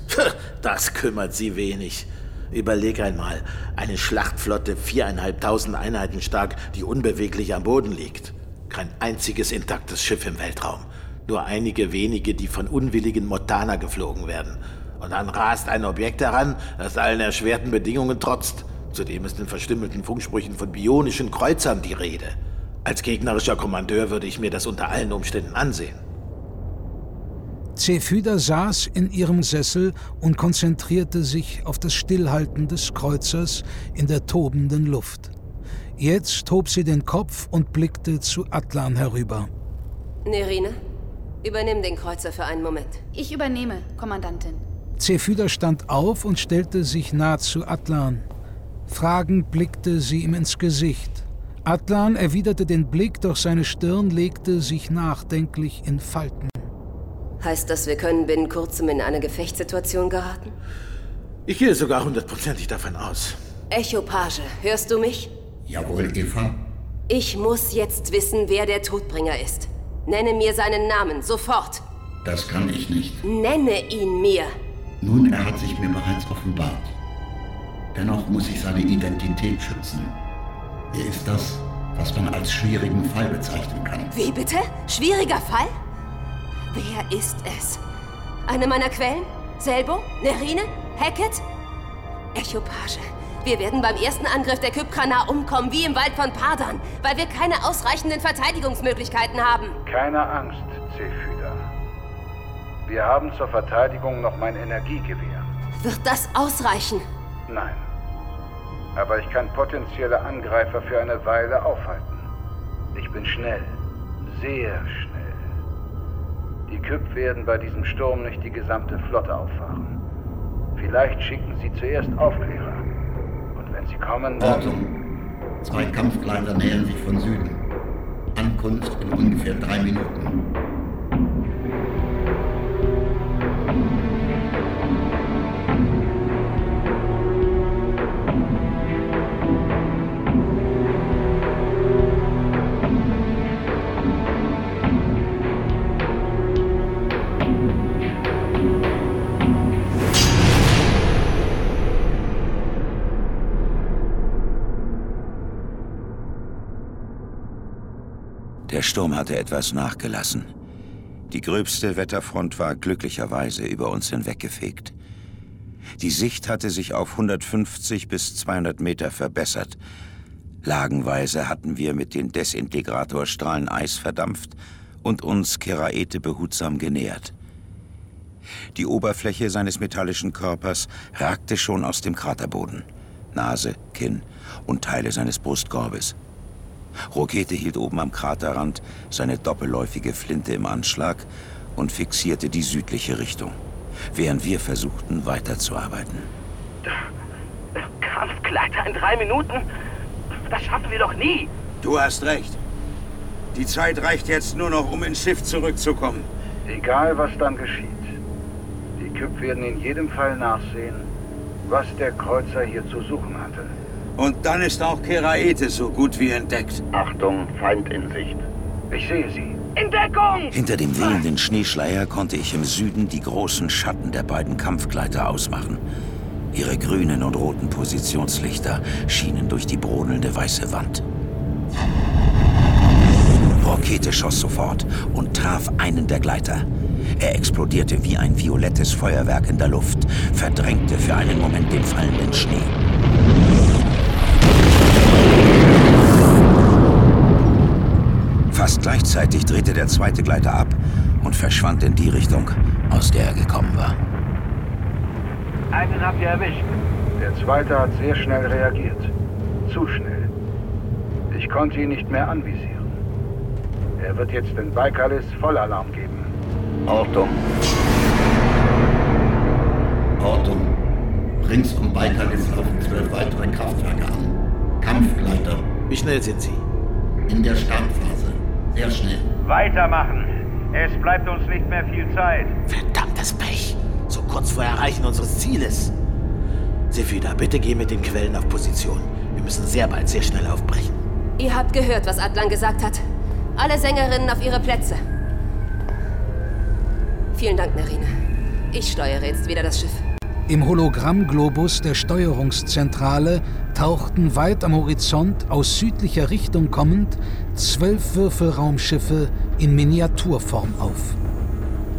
Das kümmert sie wenig. Überleg einmal, eine Schlachtflotte viereinhalbtausend Einheiten stark, die unbeweglich am Boden liegt. Kein einziges intaktes Schiff im Weltraum. Nur einige wenige, die von unwilligen Motana geflogen werden. Und dann rast ein Objekt heran, das allen erschwerten Bedingungen trotzt. Zudem ist in verstümmelten Funksprüchen von bionischen Kreuzern die Rede. Als gegnerischer Kommandeur würde ich mir das unter allen Umständen ansehen. Zephyda saß in ihrem Sessel und konzentrierte sich auf das Stillhalten des Kreuzers in der tobenden Luft. Jetzt hob sie den Kopf und blickte zu Atlan herüber. Nerine, übernimm den Kreuzer für einen Moment. Ich übernehme, Kommandantin. Zephyda stand auf und stellte sich nah zu Atlan. Fragend blickte sie ihm ins Gesicht. Atlan erwiderte den Blick, doch seine Stirn legte sich nachdenklich in Falten. Heißt das, wir können binnen kurzem in eine Gefechtssituation geraten? Ich gehe sogar hundertprozentig davon aus. Echo Page, hörst du mich? Jawohl, Eva. Ich muss jetzt wissen, wer der Todbringer ist. Nenne mir seinen Namen, sofort. Das kann ich nicht. Nenne ihn mir. Nun, er hat sich mir bereits offenbart. Dennoch muss ich seine Identität schützen. Er ist das, was man als schwierigen Fall bezeichnen kann. Wie bitte? Schwieriger Fall? Wer ist es? Eine meiner Quellen? Selbo? Nerine? Hackett? Echopage. Wir werden beim ersten Angriff der Kypkranar umkommen, wie im Wald von Pardan, weil wir keine ausreichenden Verteidigungsmöglichkeiten haben. Keine Angst, Zephyda. Wir haben zur Verteidigung noch mein Energiegewehr. Wird das ausreichen? Nein. Aber ich kann potenzielle Angreifer für eine Weile aufhalten. Ich bin schnell. Sehr schnell. Die Küpp werden bei diesem Sturm nicht die gesamte Flotte auffahren. Vielleicht schicken sie zuerst Aufklärer. Und wenn sie kommen, dann... Ortung. Zwei Kampfgleiter nähern sich von Süden. Ankunft in ungefähr drei Minuten. Der Sturm hatte etwas nachgelassen. Die gröbste Wetterfront war glücklicherweise über uns hinweggefegt. Die Sicht hatte sich auf 150 bis 200 Meter verbessert. Lagenweise hatten wir mit den Desintegratorstrahlen Eis verdampft und uns Keraete behutsam genähert. Die Oberfläche seines metallischen Körpers ragte schon aus dem Kraterboden. Nase, Kinn und Teile seines Brustkorbes. Rokete hielt oben am Kraterrand seine doppelläufige Flinte im Anschlag und fixierte die südliche Richtung, während wir versuchten, weiterzuarbeiten. Kampfgleiter in drei Minuten? Das schaffen wir doch nie. Du hast recht. Die Zeit reicht jetzt nur noch, um ins Schiff zurückzukommen. Egal, was dann geschieht. Die Küpp werden in jedem Fall nachsehen, was der Kreuzer hier zu suchen hatte. Und dann ist auch Keraete so gut wie entdeckt. Achtung, Feind in Sicht. Ich sehe sie. In Deckung! Hinter dem wehenden Schneeschleier konnte ich im Süden die großen Schatten der beiden Kampfgleiter ausmachen. Ihre grünen und roten Positionslichter schienen durch die brodelnde weiße Wand. Rakete schoss sofort und traf einen der Gleiter. Er explodierte wie ein violettes Feuerwerk in der Luft, verdrängte für einen Moment den fallenden Schnee. Fast gleichzeitig drehte der zweite Gleiter ab und verschwand in die Richtung, aus der er gekommen war. Einen habt ihr erwischt. Der zweite hat sehr schnell reagiert. Zu schnell. Ich konnte ihn nicht mehr anvisieren. Er wird jetzt in Baikalis Vollalarm geben. Ortung. Ortung. Rings um Baikalis laufen zwölf weitere Kraftwerke an. Kampfgleiter. Wie schnell sind Sie? In der Startphase. Sehr schnell. Weitermachen. Es bleibt uns nicht mehr viel Zeit. Verdammtes Pech. So kurz vor Erreichen unseres Zieles. Sephida, bitte geh mit den Quellen auf Position. Wir müssen sehr bald sehr schnell aufbrechen. Ihr habt gehört, was Adlan gesagt hat. Alle Sängerinnen auf ihre Plätze. Vielen Dank, Nerine. Ich steuere jetzt wieder das Schiff. Im Hologrammglobus der Steuerungszentrale tauchten weit am Horizont aus südlicher Richtung kommend zwölf Würfelraumschiffe in Miniaturform auf.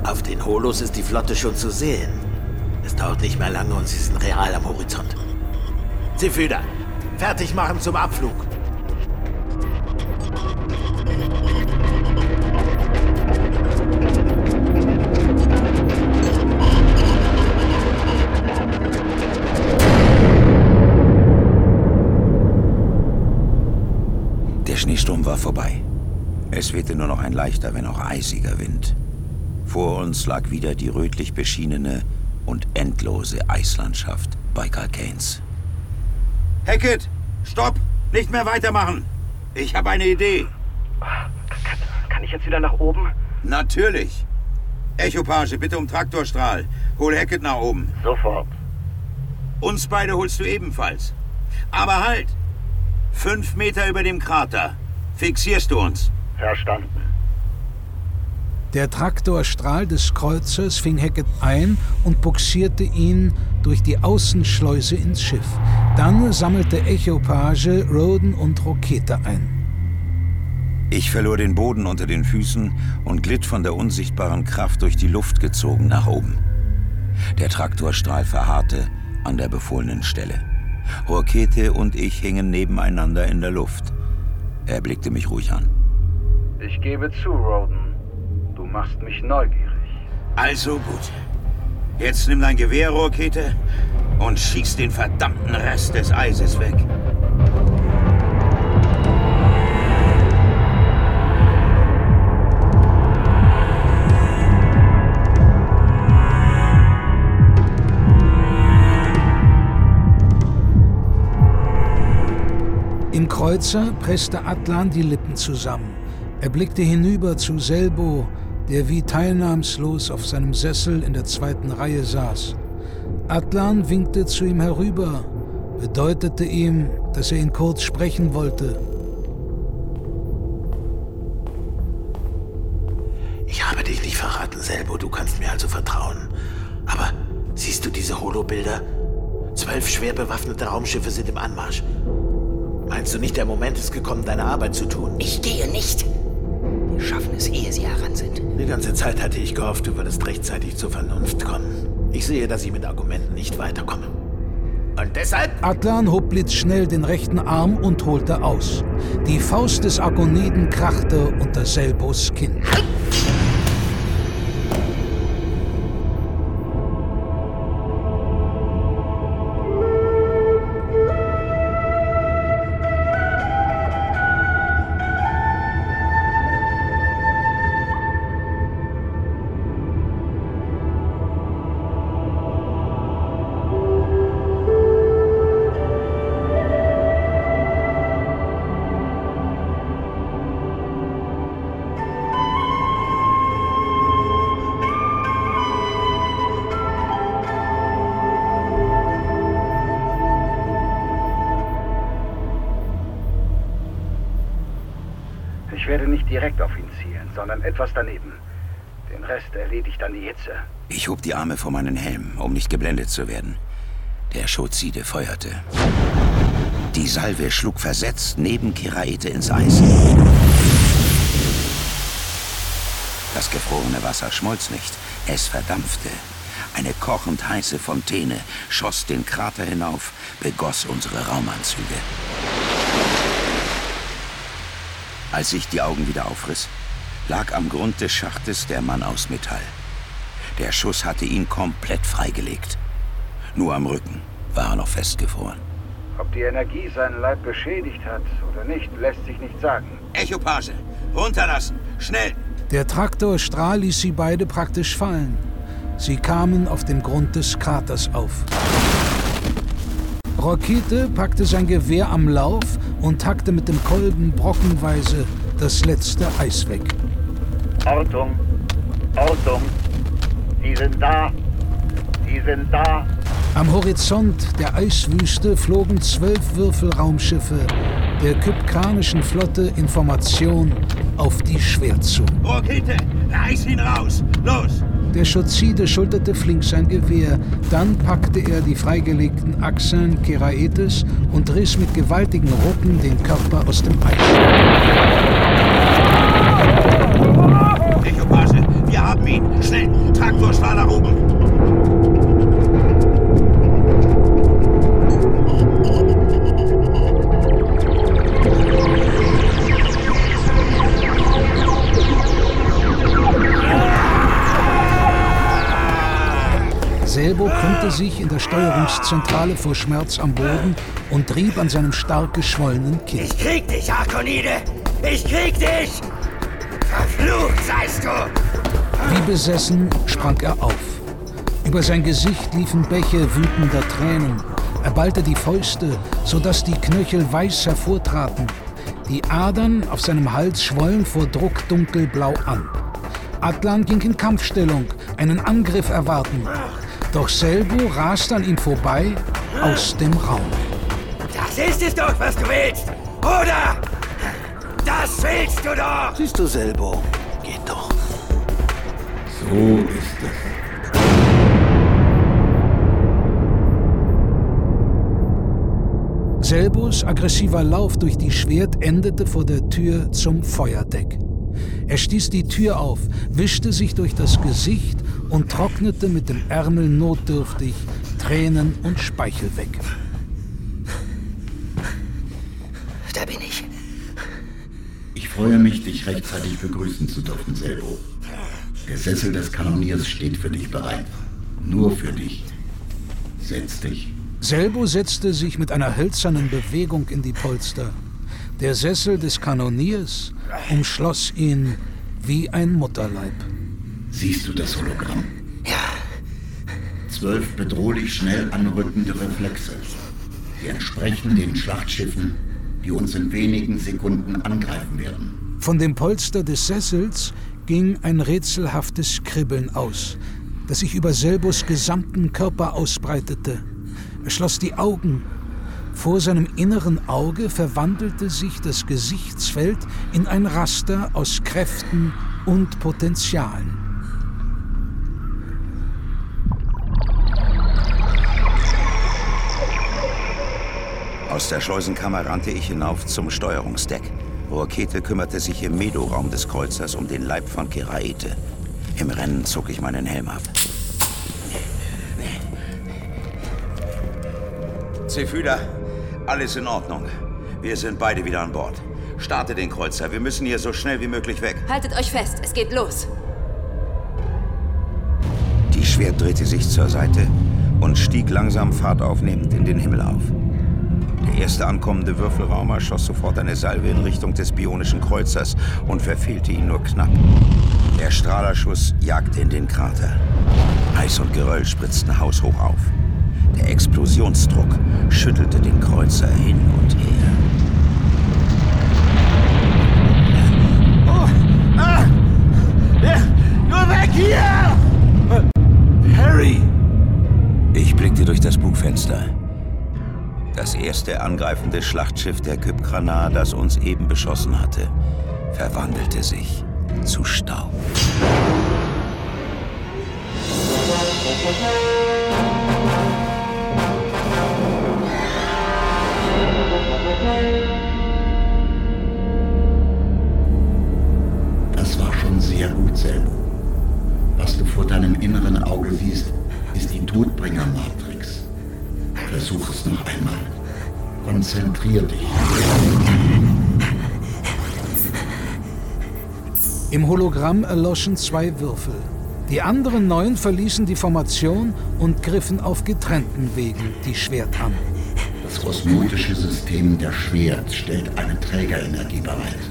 Auf den Holos ist die Flotte schon zu sehen. Es dauert nicht mehr lange und sie sind real am Horizont. Sephida, fertig machen zum Abflug. War vorbei. Es wehte nur noch ein leichter, wenn auch eisiger Wind. Vor uns lag wieder die rötlich beschienene und endlose Eislandschaft Baikal Cairns. Hackett, stopp! Nicht mehr weitermachen! Ich habe eine Idee. Kann, kann ich jetzt wieder nach oben? Natürlich. Echopage, bitte um Traktorstrahl. Hol Hackett nach oben. Sofort. Uns beide holst du ebenfalls. Aber halt! Fünf Meter über dem Krater. Fixierst du uns. Verstanden. Der Traktorstrahl des Kreuzers fing Hackett ein und buxierte ihn durch die Außenschleuse ins Schiff. Dann sammelte Echopage Roden und Rokete ein. Ich verlor den Boden unter den Füßen und glitt von der unsichtbaren Kraft durch die Luft gezogen nach oben. Der Traktorstrahl verharrte an der befohlenen Stelle. Rokete und ich hingen nebeneinander in der Luft. Er blickte mich ruhig an. Ich gebe zu, Roden. Du machst mich neugierig. Also gut. Jetzt nimm dein Gewehr, Rohrkete, und schieß den verdammten Rest des Eises weg. Kreuzer presste Atlan die Lippen zusammen. Er blickte hinüber zu Selbo, der wie teilnahmslos auf seinem Sessel in der zweiten Reihe saß. Atlan winkte zu ihm herüber, bedeutete ihm, dass er ihn kurz sprechen wollte. Ich habe dich nicht verraten, Selbo, du kannst mir also vertrauen. Aber siehst du diese Holobilder? Zwölf schwer bewaffnete Raumschiffe sind im Anmarsch. Meinst du nicht, der Moment ist gekommen, deine Arbeit zu tun? Ich gehe nicht. Wir schaffen es, ehe sie heran sind. Die ganze Zeit hatte ich gehofft, du würdest rechtzeitig zur Vernunft kommen. Ich sehe, dass ich mit Argumenten nicht weiterkomme. Und deshalb? Atlan hob blitzschnell den rechten Arm und holte aus. Die Faust des Agoniden krachte unter Selbos Kinn. Dann die Hitze. Ich hob die Arme vor meinen Helm, um nicht geblendet zu werden. Der Schozide feuerte. Die Salve schlug versetzt neben Kiraete ins Eis. Das gefrorene Wasser schmolz nicht, es verdampfte. Eine kochend heiße Fontäne schoss den Krater hinauf, begoss unsere Raumanzüge. Als ich die Augen wieder aufriss, lag am Grund des Schachtes der Mann aus Metall. Der Schuss hatte ihn komplett freigelegt. Nur am Rücken war er noch festgefroren. Ob die Energie seinen Leib beschädigt hat oder nicht, lässt sich nicht sagen. Echopage, runterlassen, schnell! Der Traktorstrahl ließ sie beide praktisch fallen. Sie kamen auf dem Grund des Kraters auf. Rokete packte sein Gewehr am Lauf und hackte mit dem Kolben brockenweise das letzte Eis weg. Ortung, Ortung, Sie sind da, Sie sind da. Am Horizont der Eiswüste flogen zwölf Würfelraumschiffe der kypkranischen Flotte Information auf die Schwert zu. Rokete, reiß ihn raus! Los! Der Schozide schulterte flink sein Gewehr. Dann packte er die freigelegten Achseln Keraetes und riss mit gewaltigen Rucken den Körper aus dem Eis. Echopage, wir haben ihn! Schnell! Traktorstrahl nach oben! Selbo krümmte sich in der Steuerungszentrale vor Schmerz am Boden und trieb an seinem stark geschwollenen Kinn. Ich krieg dich, Arkonide! Ich krieg dich! Verflucht seist du! Wie besessen sprang er auf. Über sein Gesicht liefen Bäche wütender Tränen. Er ballte die Fäuste, sodass die Knöchel weiß hervortraten. Die Adern auf seinem Hals schwollen vor Druck dunkelblau an. Atlan ging in Kampfstellung, einen Angriff erwarten. Doch Selbo raste an ihm vorbei aus dem Raum. Das ist es doch, was du willst! Oder? Das willst du doch! Siehst du, Selbo? Geht doch. So ist es. Selbos aggressiver Lauf durch die Schwert endete vor der Tür zum Feuerdeck. Er stieß die Tür auf, wischte sich durch das Gesicht und trocknete mit dem Ärmel notdürftig Tränen und Speichel weg. Da bin ich. Ich freue mich, dich rechtzeitig begrüßen zu dürfen, Selbo. Der Sessel des Kanoniers steht für dich bereit. Nur für dich. Setz dich. Selbo setzte sich mit einer hölzernen Bewegung in die Polster. Der Sessel des Kanoniers umschloss ihn wie ein Mutterleib. Siehst du das Hologramm? Ja. Zwölf bedrohlich schnell anrückende Reflexe. Die entsprechen den Schlachtschiffen, die uns in wenigen Sekunden angreifen werden. Von dem Polster des Sessels ging ein rätselhaftes Kribbeln aus, das sich über Selbos gesamten Körper ausbreitete. Er schloss die Augen. Vor seinem inneren Auge verwandelte sich das Gesichtsfeld in ein Raster aus Kräften und Potenzialen. Aus der Schleusenkammer rannte ich hinauf zum Steuerungsdeck. Rokete kümmerte sich im Medo-Raum des Kreuzers um den Leib von Keraete. Im Rennen zog ich meinen Helm ab. Zephyda, alles in Ordnung. Wir sind beide wieder an Bord. Starte den Kreuzer. Wir müssen hier so schnell wie möglich weg. Haltet euch fest, es geht los. Die Schwert drehte sich zur Seite und stieg langsam Fahrt aufnehmend in den Himmel auf. Der erste ankommende Würfelraumer schoss sofort eine Salve in Richtung des bionischen Kreuzers und verfehlte ihn nur knapp. Der Strahlerschuss jagte in den Krater. Eis und Geröll spritzten haushoch auf. Der Explosionsdruck schüttelte den Kreuzer hin und her. Oh, ah, ja, nur weg hier! Harry! Ich blickte durch das Bugfenster. Das erste angreifende Schlachtschiff der Kypkrana, das uns eben beschossen hatte, verwandelte sich zu Staub. Das war schon sehr gut, Selbo. Was du vor deinem inneren Auge siehst, ist die Todbringer-Matrix. Versuch es noch einmal. Konzentrier dich. Im Hologramm erloschen zwei Würfel. Die anderen neun verließen die Formation und griffen auf getrennten Wegen die Schwert an. Das osmotische System der Schwert stellt eine Trägerenergie bereit.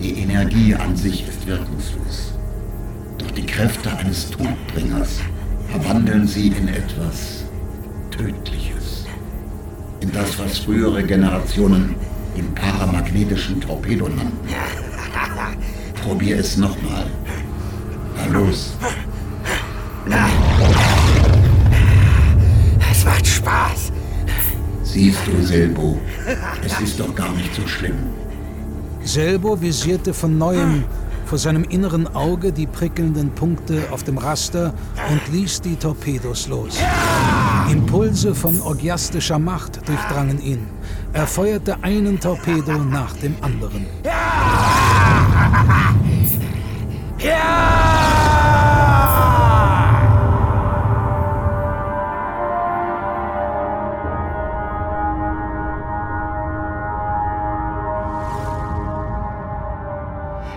Die Energie an sich ist wirkungslos. Doch die Kräfte eines Todbringers verwandeln sie in etwas Tödliches. In das, was frühere Generationen den paramagnetischen Torpedo nannten. Probier es nochmal. Na los. Es macht Spaß. Siehst du, Selbo, es ist doch gar nicht so schlimm. Selbo visierte von neuem vor seinem inneren Auge die prickelnden Punkte auf dem Raster und ließ die Torpedos los. Impulse von orgiastischer Macht durchdrangen ihn. Er feuerte einen Torpedo nach dem anderen.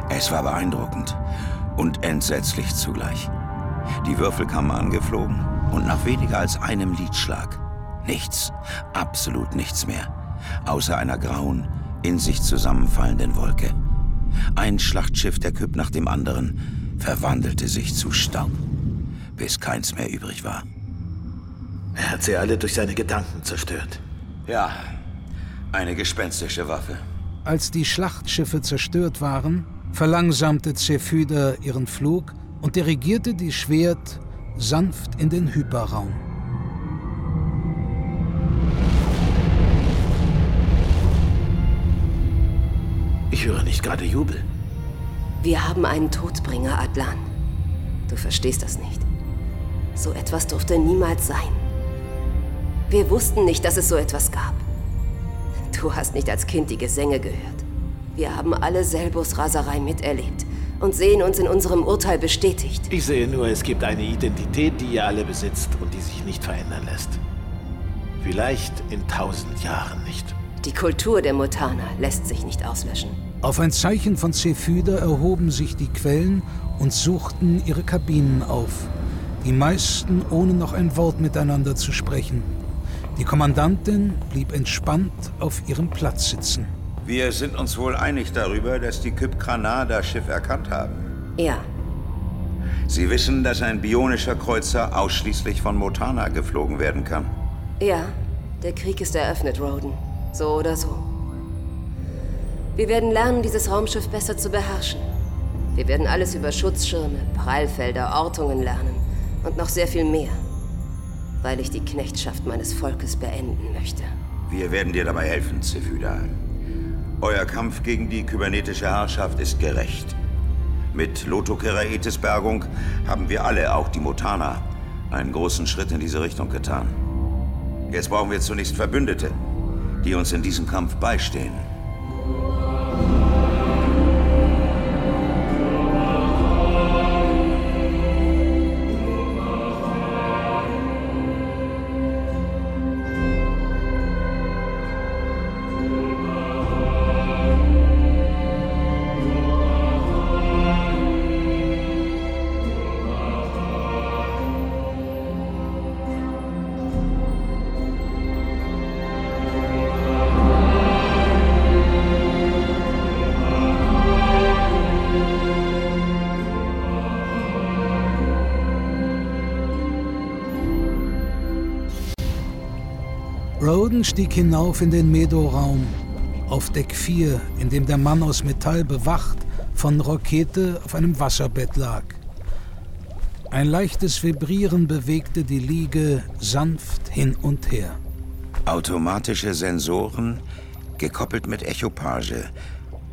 Es war beeindruckend und entsetzlich zugleich. Die Würfel kamen angeflogen und nach weniger als einem Liedschlag nichts, absolut nichts mehr, außer einer grauen, in sich zusammenfallenden Wolke. Ein Schlachtschiff der Küpp nach dem anderen verwandelte sich zu Staub, bis keins mehr übrig war. Er hat sie alle durch seine Gedanken zerstört. Ja, eine gespenstische Waffe. Als die Schlachtschiffe zerstört waren, verlangsamte Zephyda ihren Flug und dirigierte die Schwert sanft in den Hyperraum. Ich höre nicht gerade Jubel. Wir haben einen Todbringer, Adlan. Du verstehst das nicht. So etwas durfte niemals sein. Wir wussten nicht, dass es so etwas gab. Du hast nicht als Kind die Gesänge gehört. Wir haben alle Selbos Raserei miterlebt und sehen uns in unserem Urteil bestätigt. Ich sehe nur, es gibt eine Identität, die ihr alle besitzt und die sich nicht verändern lässt. Vielleicht in tausend Jahren nicht. Die Kultur der Mutana lässt sich nicht auslöschen. Auf ein Zeichen von Zephyda erhoben sich die Quellen und suchten ihre Kabinen auf. Die meisten ohne noch ein Wort miteinander zu sprechen. Die Kommandantin blieb entspannt auf ihrem Platz sitzen. Wir sind uns wohl einig darüber, dass die Kypkrana das Schiff erkannt haben. Ja. Sie wissen, dass ein bionischer Kreuzer ausschließlich von Motana geflogen werden kann. Ja, der Krieg ist eröffnet, Roden. So oder so. Wir werden lernen, dieses Raumschiff besser zu beherrschen. Wir werden alles über Schutzschirme, Prallfelder, Ortungen lernen und noch sehr viel mehr, weil ich die Knechtschaft meines Volkes beenden möchte. Wir werden dir dabei helfen, Zephyda. Euer Kampf gegen die kybernetische Herrschaft ist gerecht. Mit Lotokeraetes Bergung haben wir alle, auch die Motana, einen großen Schritt in diese Richtung getan. Jetzt brauchen wir zunächst Verbündete, die uns in diesem Kampf beistehen. Roden stieg hinauf in den Medo-Raum, auf Deck 4, in dem der Mann aus Metall bewacht von Rokete auf einem Wasserbett lag. Ein leichtes Vibrieren bewegte die Liege sanft hin und her. Automatische Sensoren, gekoppelt mit Echopage,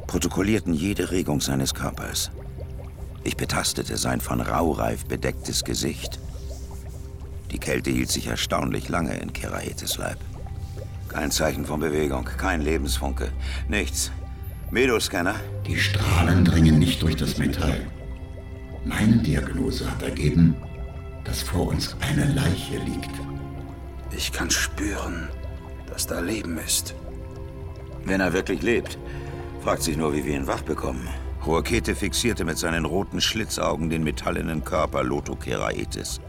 protokollierten jede Regung seines Körpers. Ich betastete sein von Raureif bedecktes Gesicht. Die Kälte hielt sich erstaunlich lange in Keraetes Leib. Kein Zeichen von Bewegung, kein Lebensfunke, nichts. Medoscanner? Die Strahlen dringen nicht durch das Metall. Meine Diagnose hat ergeben, dass vor uns eine Leiche liegt. Ich kann spüren, dass da Leben ist. Wenn er wirklich lebt, fragt sich nur, wie wir ihn wach bekommen. Roakete fixierte mit seinen roten Schlitzaugen den metallenen Körper Loto Keraetis.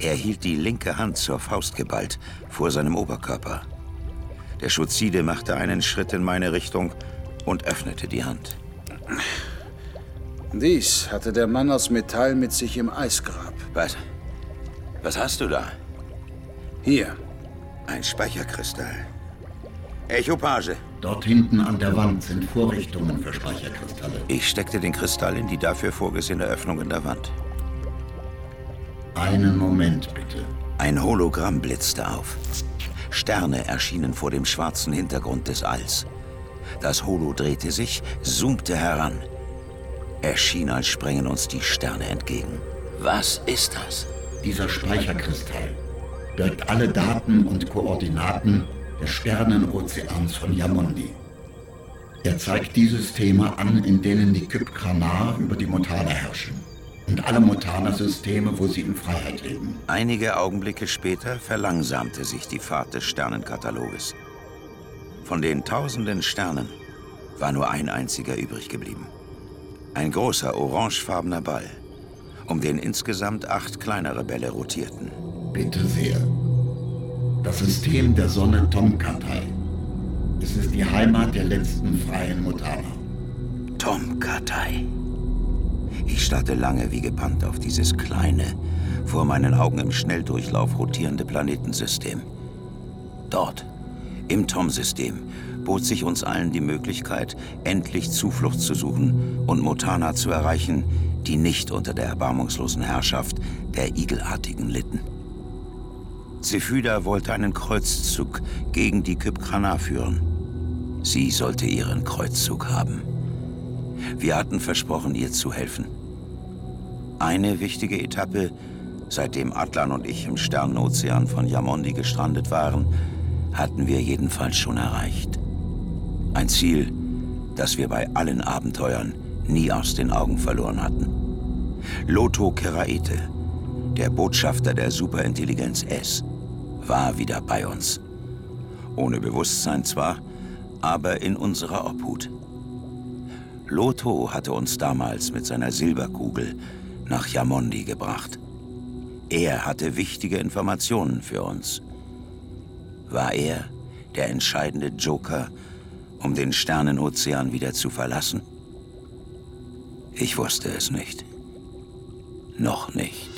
Er hielt die linke Hand zur Faust geballt vor seinem Oberkörper. Der Schuzide machte einen Schritt in meine Richtung und öffnete die Hand. Dies hatte der Mann aus Metall mit sich im Eisgrab. Was? Was hast du da? Hier. Ein Speicherkristall. Echopage. Dort hinten an der Wand sind Vorrichtungen für Speicherkristalle. Ich steckte den Kristall in die dafür vorgesehene Öffnung in der Wand. Einen Moment bitte. Ein Hologramm blitzte auf. Sterne erschienen vor dem schwarzen Hintergrund des Alls. Das Holo drehte sich, zoomte heran. Es schien, als sprengen uns die Sterne entgegen. Was ist das? Dieser Speicherkristall birgt alle Daten und Koordinaten des Sternenozeans von Yamundi. Er zeigt die Systeme an, in denen die Kypkranar über die Motana herrschen und alle Motana-Systeme, wo sie in Freiheit leben. Einige Augenblicke später verlangsamte sich die Fahrt des Sternenkataloges. Von den tausenden Sternen war nur ein einziger übrig geblieben. Ein großer orangefarbener Ball, um den insgesamt acht kleinere Bälle rotierten. Bitte sehr. Das System der Sonne Tomkatai. Es ist die Heimat der letzten freien Motana. Tomkatai. Ich starrte lange wie gebannt auf dieses kleine, vor meinen Augen im Schnelldurchlauf rotierende Planetensystem. Dort, im Tom-System, bot sich uns allen die Möglichkeit, endlich Zuflucht zu suchen und Motana zu erreichen, die nicht unter der erbarmungslosen Herrschaft der Igelartigen litten. Zephyda wollte einen Kreuzzug gegen die Kypkrana führen. Sie sollte ihren Kreuzzug haben. Wir hatten versprochen, ihr zu helfen. Eine wichtige Etappe, seitdem Atlan und ich im Sternenozean von Yamondi gestrandet waren, hatten wir jedenfalls schon erreicht. Ein Ziel, das wir bei allen Abenteuern nie aus den Augen verloren hatten. Loto Keraete, der Botschafter der Superintelligenz S, war wieder bei uns. Ohne Bewusstsein zwar, aber in unserer Obhut. Lotho hatte uns damals mit seiner Silberkugel nach Yamondi gebracht. Er hatte wichtige Informationen für uns. War er der entscheidende Joker, um den Sternenozean wieder zu verlassen? Ich wusste es nicht. Noch nicht.